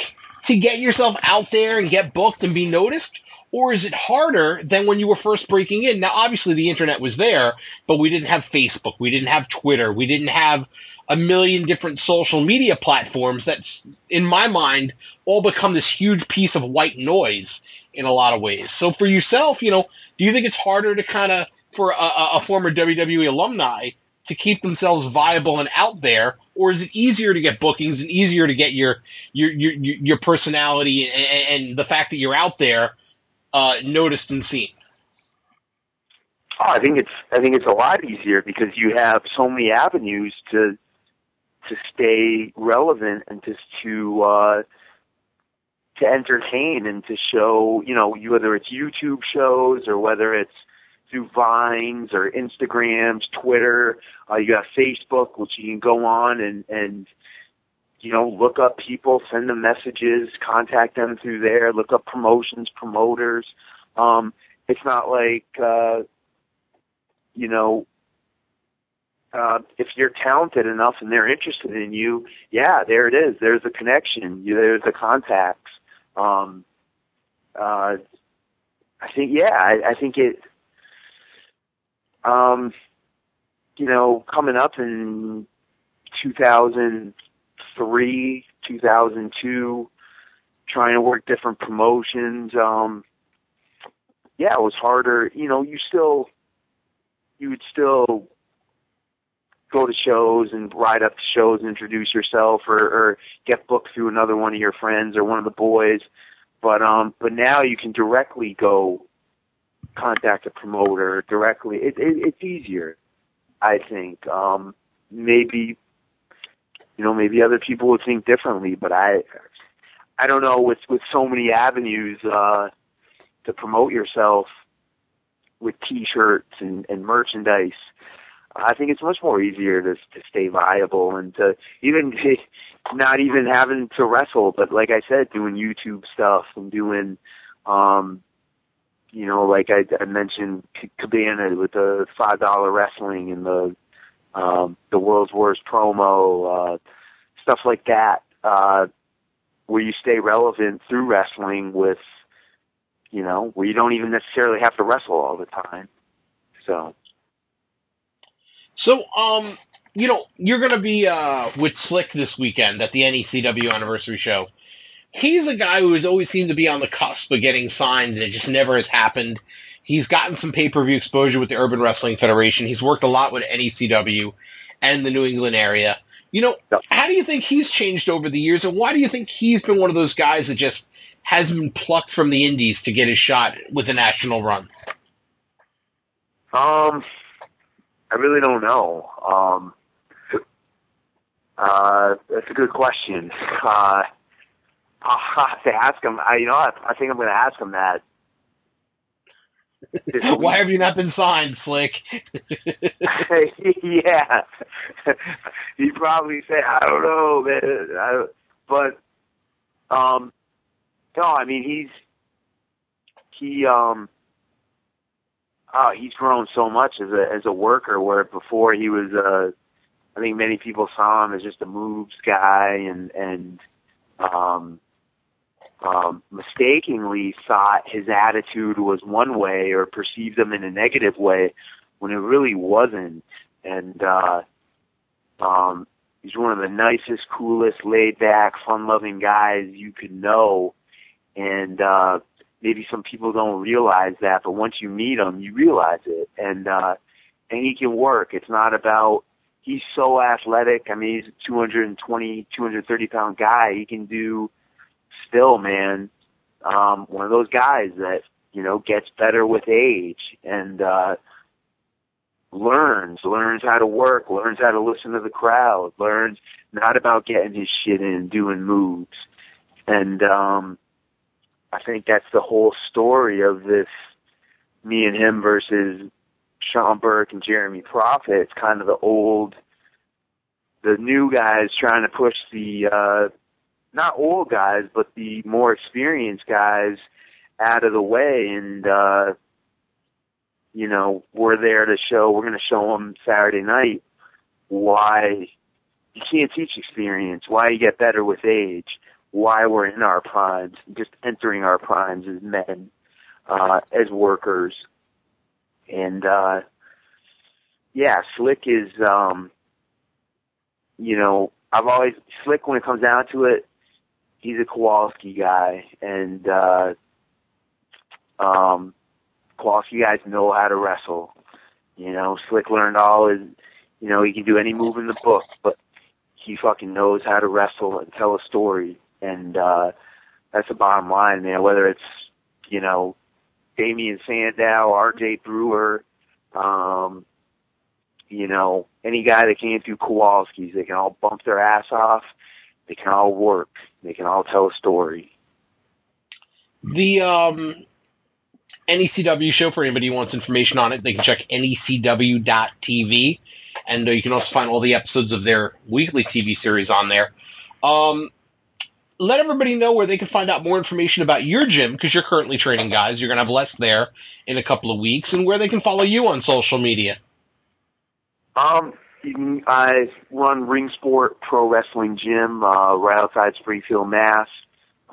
to get yourself out there and get booked and be noticed? Or is it harder than when you were first breaking in? Now, obviously, the internet was there, but we didn't have Facebook, we didn't have Twitter, we didn't have a million different social media platforms that's, in my mind, all become this huge piece of white noise in a lot of ways. So for yourself, you know, do you think it's harder to kind of, for a, a former WWE alumni, to keep themselves viable and out there, or is it easier to get bookings and easier to get your your your, your personality and, and the fact that you're out there uh, noticed and seen? Oh, I think it's I think it's a lot easier because you have so many avenues to to stay relevant and just to uh, to entertain and to show you know whether it's YouTube shows or whether it's through Vines or Instagrams, Twitter. Uh, you got Facebook, which you can go on and and you know look up people, send them messages, contact them through there. Look up promotions, promoters. Um, it's not like uh, you know uh, if you're talented enough and they're interested in you, yeah, there it is. There's a connection. There's the contacts. Um, uh, I think, yeah, I, I think it, um, you know, coming up in 2003, 2002, trying to work different promotions, um, yeah, it was harder. You know, you still, you would still go to shows and ride up to shows and introduce yourself or, or get booked through another one of your friends or one of the boys. But um but now you can directly go contact a promoter directly. It, it it's easier, I think. Um maybe you know, maybe other people would think differently, but I I don't know with with so many avenues uh to promote yourself with t-shirts and, and merchandise I think it's much more easier to to stay viable and to even not even having to wrestle, but like I said, doing YouTube stuff and doing, um, you know, like I, I mentioned Cabana with the five dollar wrestling and the um, the world's worst promo, uh, stuff like that, uh, where you stay relevant through wrestling with, you know, where you don't even necessarily have to wrestle all the time. So. So, um, you know, you're going to be uh, with Slick this weekend at the NECW anniversary show. He's a guy who has always seemed to be on the cusp of getting signed, and it just never has happened. He's gotten some pay per view exposure with the Urban Wrestling Federation. He's worked a lot with NECW and the New England area. You know, how do you think he's changed over the years, and why do you think he's been one of those guys that just has been plucked from the indies to get his shot with a national run? Um, I really don't know. Um, uh, that's a good question. Uh, I'll have to ask him. I, you know, I, I think I'm going to ask him that. Why have you not been signed, Slick? yeah, he'd probably said, "I don't know, man." I, but, um, no, I mean he's he um oh, he's grown so much as a as a worker. Where before he was, uh, I think many people saw him as just a moves guy, and and um, um, mistakenly thought his attitude was one way or perceived him in a negative way, when it really wasn't. And uh, um, he's one of the nicest, coolest, laid back, fun loving guys you could know. And uh, maybe some people don't realize that, but once you meet him, you realize it. And uh, and he can work. It's not about he's so athletic. I mean, he's a 220, 230 pound guy. He can do still, man. Um, one of those guys that you know gets better with age and uh, learns, learns how to work, learns how to listen to the crowd, learns not about getting his shit in, doing moves, and um, I think that's the whole story of this me and him versus Sean Burke and Jeremy Prophet. It's kind of the old, the new guys trying to push the, uh, not old guys, but the more experienced guys out of the way. And, uh, you know, we're there to show, we're going to show them Saturday night why you can't teach experience, why you get better with age why we're in our primes, just entering our primes as men, uh, as workers. And, uh, yeah, Slick is, um, you know, I've always, Slick when it comes down to it, he's a Kowalski guy. And, uh, um, Kowalski guys know how to wrestle. You know, Slick learned all his, you know, he can do any move in the book, but he fucking knows how to wrestle and tell a story and uh, that's the bottom line, man. Whether it's you know Damien Sandow, R.J. Brewer, um, you know any guy that can't do Kowalski's, they can all bump their ass off. They can all work. They can all tell a story. The um, NECW show for anybody who wants information on it. They can check necw.tv, and uh, you can also find all the episodes of their weekly TV series on there. Um, let everybody know where they can find out more information about your gym because you're currently training guys. You're going to have less there in a couple of weeks, and where they can follow you on social media. Um, I run Ring Sport Pro Wrestling Gym uh, right outside Springfield, Mass.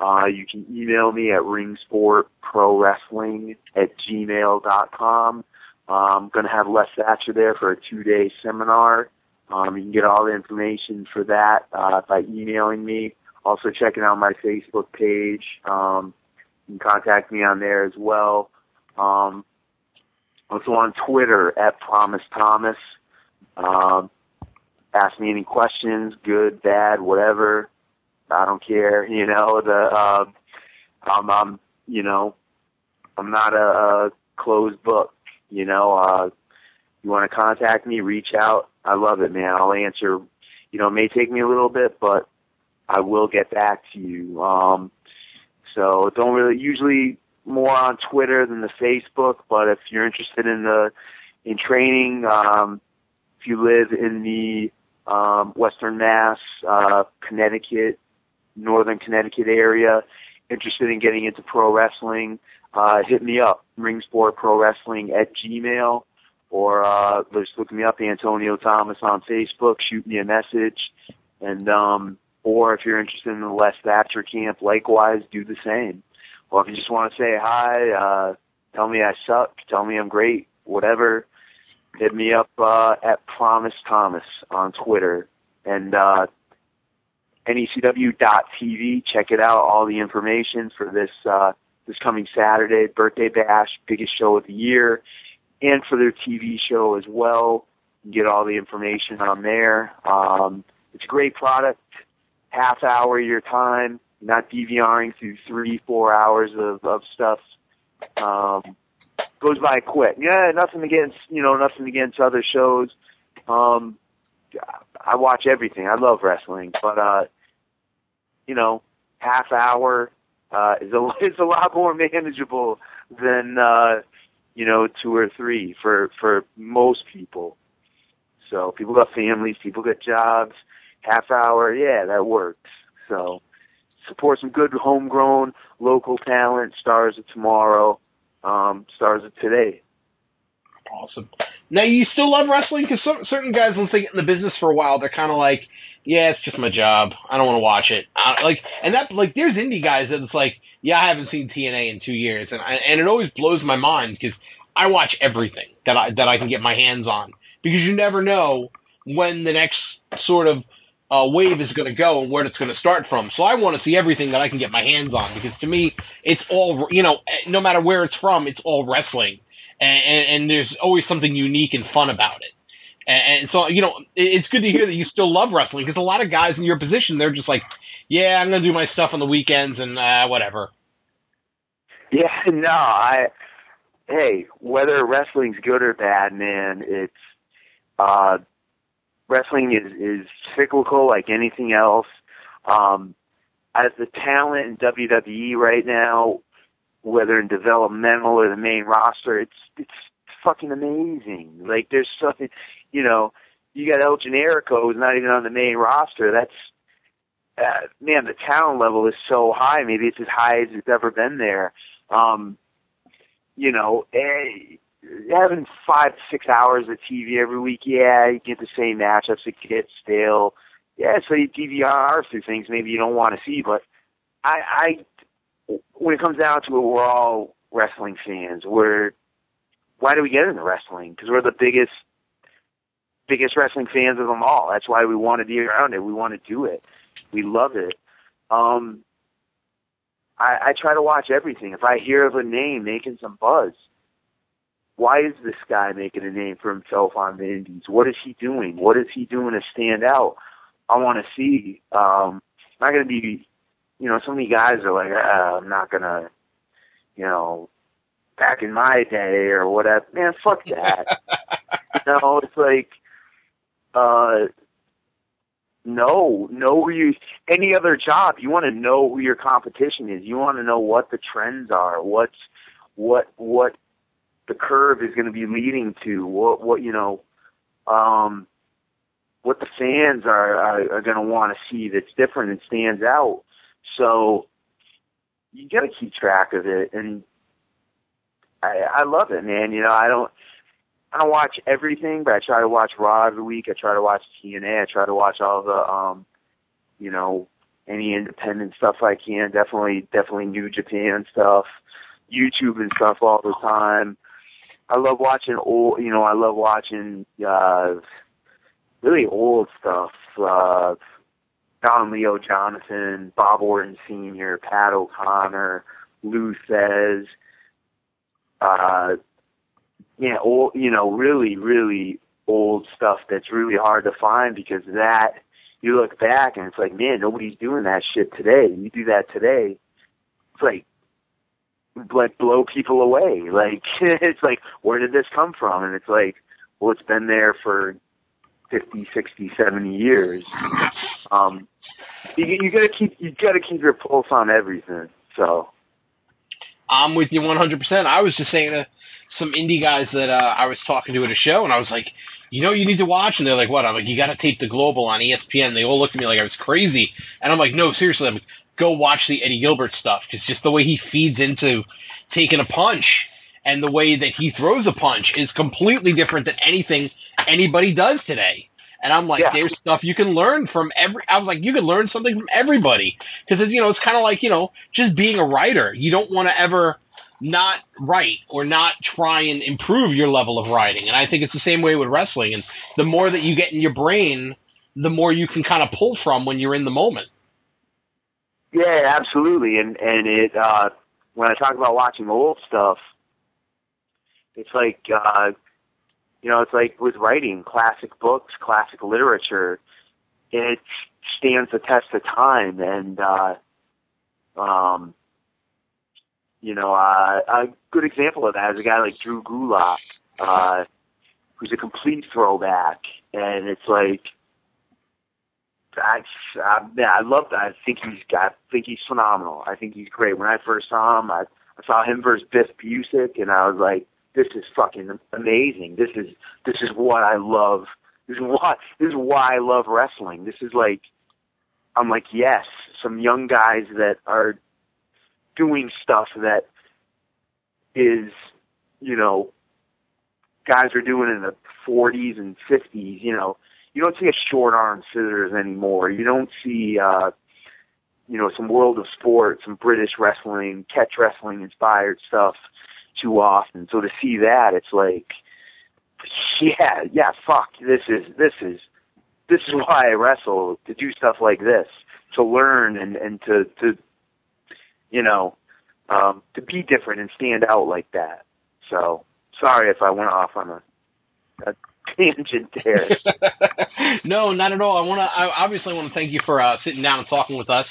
Uh, you can email me at ringsportprowrestling at gmail dot com. Uh, I'm going to have Les Thatcher there for a two-day seminar. Um, you can get all the information for that uh, by emailing me. Also checking out my Facebook page. Um, you can contact me on there as well. Um, also on Twitter at Promise Thomas. Um, ask me any questions, good, bad, whatever. I don't care. You know, the uh, I'm, I'm, you know, I'm not a, a closed book. You know, uh, you want to contact me, reach out. I love it, man. I'll answer. You know, it may take me a little bit, but I will get back to you. Um, so don't really usually more on Twitter than the Facebook, but if you're interested in the in training, um, if you live in the um, Western Mass, uh, Connecticut, Northern Connecticut area, interested in getting into pro wrestling, uh, hit me up, Ringsport Pro Wrestling at Gmail, or uh, just look me up, Antonio Thomas on Facebook. Shoot me a message, and um, or if you're interested in the Les Thatcher camp, likewise, do the same. Or if you just want to say hi, uh, tell me I suck, tell me I'm great, whatever, hit me up uh, at Promise Thomas on Twitter and uh, necw.tv. Check it out. All the information for this uh, this coming Saturday, birthday bash, biggest show of the year, and for their TV show as well. Get all the information on there. Um, it's a great product. Half hour of your time, not DVRing through three, four hours of, of stuff. Um, goes by quick. Yeah, nothing against you know nothing against other shows. Um, I watch everything. I love wrestling, but uh, you know, half hour uh, is a is a lot more manageable than uh, you know two or three for for most people. So people got families, people got jobs. Half hour, yeah, that works. So support some good homegrown local talent, stars of tomorrow um, stars of today. Awesome. Now you still love wrestling because certain guys, once they get in the business for a while, they're kind of like, yeah, it's just my job. I don't want to watch it. I, like, and that like, there's indie guys that it's like, yeah, I haven't seen TNA in two years, and I, and it always blows my mind because I watch everything that I that I can get my hands on because you never know when the next sort of uh, wave is going to go and where it's going to start from. So I want to see everything that I can get my hands on because to me, it's all, you know, no matter where it's from, it's all wrestling. And, and, and there's always something unique and fun about it. And, and so, you know, it's good to hear that you still love wrestling because a lot of guys in your position, they're just like, yeah, I'm going to do my stuff on the weekends and uh, whatever. Yeah, no, I, hey, whether wrestling's good or bad, man, it's, uh, wrestling is is cyclical like anything else. Um, as the talent in WWE right now, whether in developmental or the main roster, it's it's fucking amazing. Like there's something, you know, you got El Generico who's not even on the main roster. That's uh, man, the talent level is so high. Maybe it's as high as it's ever been there. Um, you know, eh, having five six hours of TV every week, yeah, you get the same matchups. It gets stale. Yeah, so you DVR through things maybe you don't want to see. But I, I, when it comes down to it, we're all wrestling fans. We're why do we get into wrestling? Because we're the biggest, biggest wrestling fans of them all. That's why we want to be around it. We want to do it. We love it. Um, I, I try to watch everything. If I hear of a name making some buzz, why is this guy making a name for himself on the indies? What is he doing? What is he doing to stand out? I want to see. Um, not going to be, you know, so many guys are like, ah, I'm not going to, you know, back in my day or whatever. Man, fuck that. you know, it's like, uh, no, know who you, any other job, you want to know who your competition is. You want to know what the trends are, what's, what what the curve is going to be leading to, what what you know, um, what the fans are are, are going to want to see that's different and stands out. So you got to keep track of it, and I I love it, man. You know, I don't. I don't watch everything, but I try to watch Raw every week. I try to watch TNA. I try to watch all the, um, you know, any independent stuff I can. Definitely, definitely New Japan stuff, YouTube and stuff all the time. I love watching old, you know, I love watching uh really old stuff. Uh Don Leo Jonathan, Bob Orton Sr., Pat O'Connor, Lou Thesz, uh yeah, old you know, really, really old stuff that's really hard to find because that you look back and it's like, man, nobody's doing that shit today. You do that today, it's like like blow people away. Like it's like, where did this come from? And it's like, well, it's been there for fifty, sixty, seventy years. Um, you, you gotta keep you gotta keep your pulse on everything. So I'm with you 100%. I was just saying to some indie guys that uh, I was talking to at a show, and I was like, you know, you need to watch, and they're like, what? I'm like, you got to tape the Global on ESPN. They all looked at me like I was crazy, and I'm like, no, seriously, I'm like, go watch the Eddie Gilbert stuff because just the way he feeds into taking a punch and the way that he throws a punch is completely different than anything anybody does today. And I'm like, Yeah. there's stuff you can learn from every. I was like, you can learn something from everybody because you know it's kind of like you know just being a writer. You don't want to ever not write or not try and improve your level of writing. And I think it's the same way with wrestling. And the more that you get in your brain, the more you can kind of pull from when you're in the moment. Yeah, absolutely. And and it uh, when I talk about watching old stuff, it's like uh, you know, it's like with writing classic books, classic literature. It stands the test of time, and uh, um, you know, uh, a good example of that is a guy like Drew Gulak, uh, who's a complete throwback, and it's like I, I, yeah, I love that. I think he's got, I think he's phenomenal. I think he's great. When I first saw him, I, I saw him versus Biff Busick, and I was like, this is fucking amazing. This is this is what I love. This is why this is why I love wrestling. This is like, I'm like, yes, some young guys that are doing stuff that is, you know, guys are doing in the 40s and 50s. You know, you don't see a short arm scissors anymore. You don't see, uh, you know, some World of Sport, some British wrestling, catch wrestling inspired stuff too often. So to see that, it's like, yeah, yeah, fuck, this is this is this is why I wrestle to do stuff like this to learn and and to to you know um, to be different and stand out like that. So sorry if I went off on a, a tangent there. no, not at all. I want to. I obviously want to thank you for uh, sitting down and talking with us,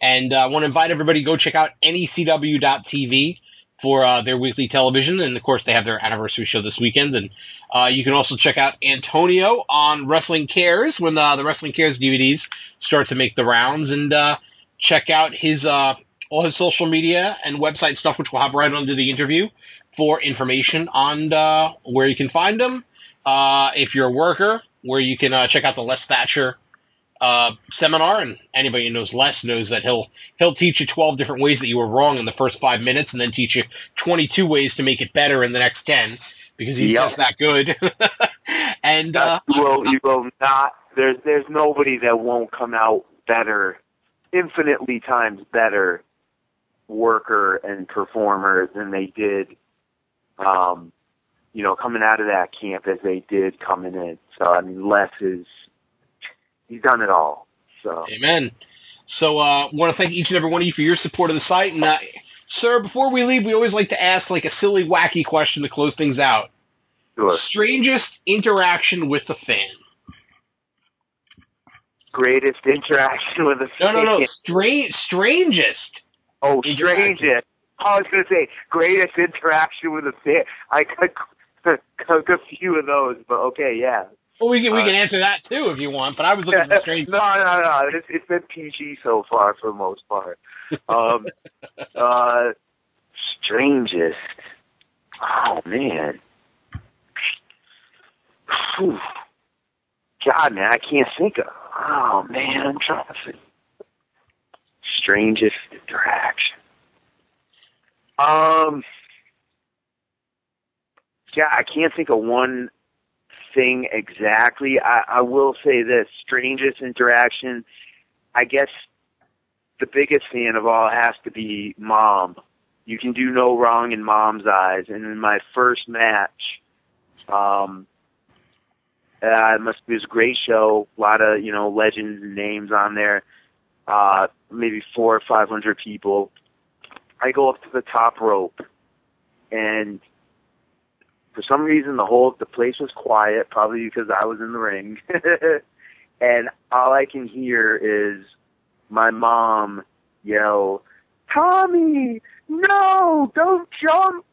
and uh, I want to invite everybody to go check out necw.tv for uh, their weekly television, and of course they have their anniversary show this weekend. And uh, you can also check out Antonio on Wrestling Cares when uh, the Wrestling Cares DVDs start to make the rounds, and uh, check out his uh, all his social media and website stuff, which we'll have right under the interview for information on uh, where you can find them. Uh, if you're a worker, where you can uh, check out the Les Thatcher uh, seminar, and anybody who knows Les knows that he'll he'll teach you 12 different ways that you were wrong in the first five minutes, and then teach you 22 ways to make it better in the next 10 because he's Yep. just that good. and uh, you will you will not there's there's nobody that won't come out better infinitely times better worker and performer than they did um you know coming out of that camp as they did coming in so i mean les is he's done it all so Amen. So uh want to thank each and every one of you for your support of the site. And uh, sir, before we leave, we always like to ask like a silly, wacky question to close things out. sure Strangest interaction with a fan? greatest interaction with a No, no, no. fan. Strange, strangest. oh strangest i was going to say greatest interaction with a fan i a few of those but okay yeah Well, we can we Uh, can answer that too if you want. But I was looking for strange. no, no, no. It's, it's been PG so far for the most part. Um, uh, strangest. Oh man. Whew. God, man, I can't think of. Oh man, I'm trying to think. Strangest interaction. Um. Yeah, I can't think of one thing exactly. I, I will say this: strangest interaction. I guess the biggest fan of all has to be Mom. You can do no wrong in Mom's eyes. And in my first match, um, uh, it must be a great show. A lot of you know legends and names on there. Uh, maybe four or five hundred people. I go up to the top rope, and for some reason the whole the place was quiet. Probably because I was in the ring, and all I can hear is my mom yell, "Tommy, no, don't jump!"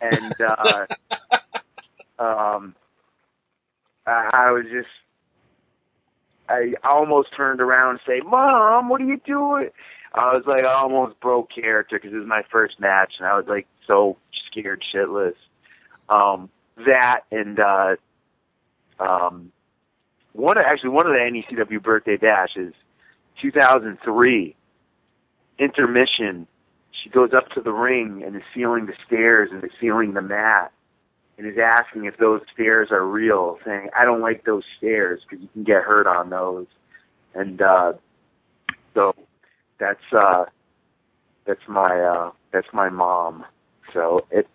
And uh, um, I, I was just, I almost turned around and say, "Mom, what are you doing?" I was like, I almost broke character because it was my first match, and I was like so scared shitless. Um, that and uh, um, one actually one of the NECW birthday bashes 2003 intermission. She goes up to the ring and is feeling the stairs and is feeling the mat and is asking if those stairs are real, saying, "I don't like those stairs because you can get hurt on those." And uh, so that's uh, that's my uh, that's my mom. So if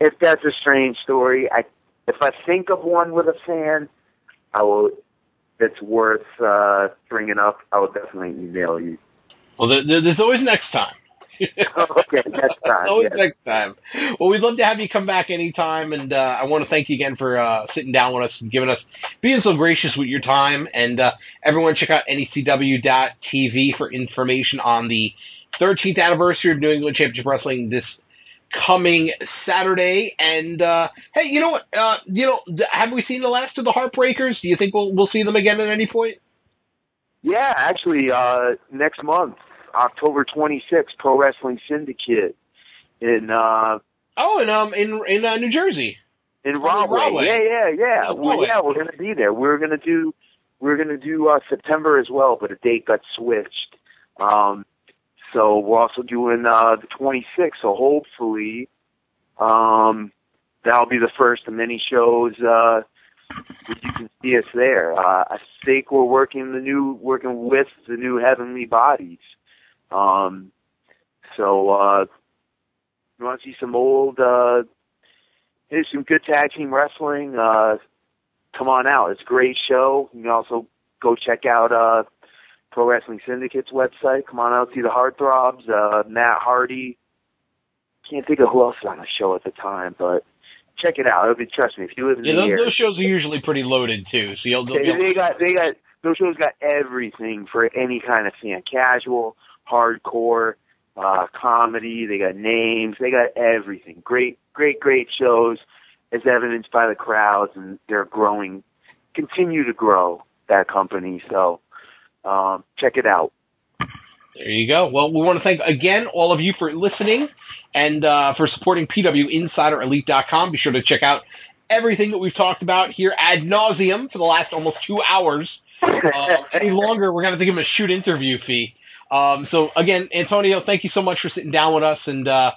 if that's a strange story, I if I think of one with a fan, I will that's worth uh, bringing up, I will definitely email you. Well, there, there's always next time. okay, next time. always yes. next time. Well, we'd love to have you come back anytime, and uh, I want to thank you again for uh, sitting down with us and giving us being so gracious with your time. And uh, everyone, check out necw.tv for information on the 13th anniversary of New England Championship Wrestling this coming Saturday. And uh, hey, you know what? Uh, you know, have we seen the last of the Heartbreakers? Do you think we'll we'll see them again at any point? Yeah, actually, uh, next month, October 26th, Pro Wrestling Syndicate in uh, oh, in um in in uh, New Jersey. In Rahway. Rahway. Yeah, yeah, yeah. Oh, well, yeah, we're gonna be there. We're gonna do we're gonna do uh, September as well, but a date got switched. Um, so we're also doing uh, the 26th. So hopefully, um, that'll be the first of many shows. Uh, you can see us there. Uh, I think we're working the new, working with the new Heavenly Bodies. Um, so uh, you want to see some old, uh, there's some good tag team wrestling. Uh, come on out. It's a great show. You can also go check out uh, Pro Wrestling Syndicate's website. Come on out, see the Heartthrobs, uh, Matt Hardy. Can't think of who else was on the show at the time, but check it out. Be, trust me, if you live in yeah, the those, area. those shows are usually pretty loaded too. So you'll, they, you'll they got they got those shows got everything for any kind of fan, casual, hardcore, uh, comedy. They got names. They got everything. Great, great, great shows, as evidenced by the crowds, and they're growing, continue to grow that company. So um, check it out. There you go. Well, we want to thank again all of you for listening and uh, for supporting PWInsiderElite.com. Be sure to check out everything that we've talked about here ad nauseum for the last almost two hours. Uh, any longer, we're going to have to give him a shoot interview fee. Um, so again, Antonio, thank you so much for sitting down with us and uh,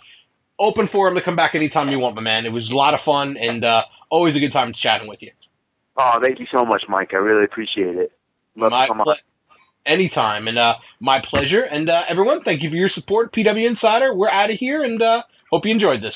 open for him to come back anytime you want, my man. It was a lot of fun and uh, always a good time chatting with you. Oh, thank you so much, Mike. I really appreciate it. Love My to come on. Anytime, and uh, my pleasure. And uh, everyone, thank you for your support, PW Insider. We're out of here, and uh, hope you enjoyed this.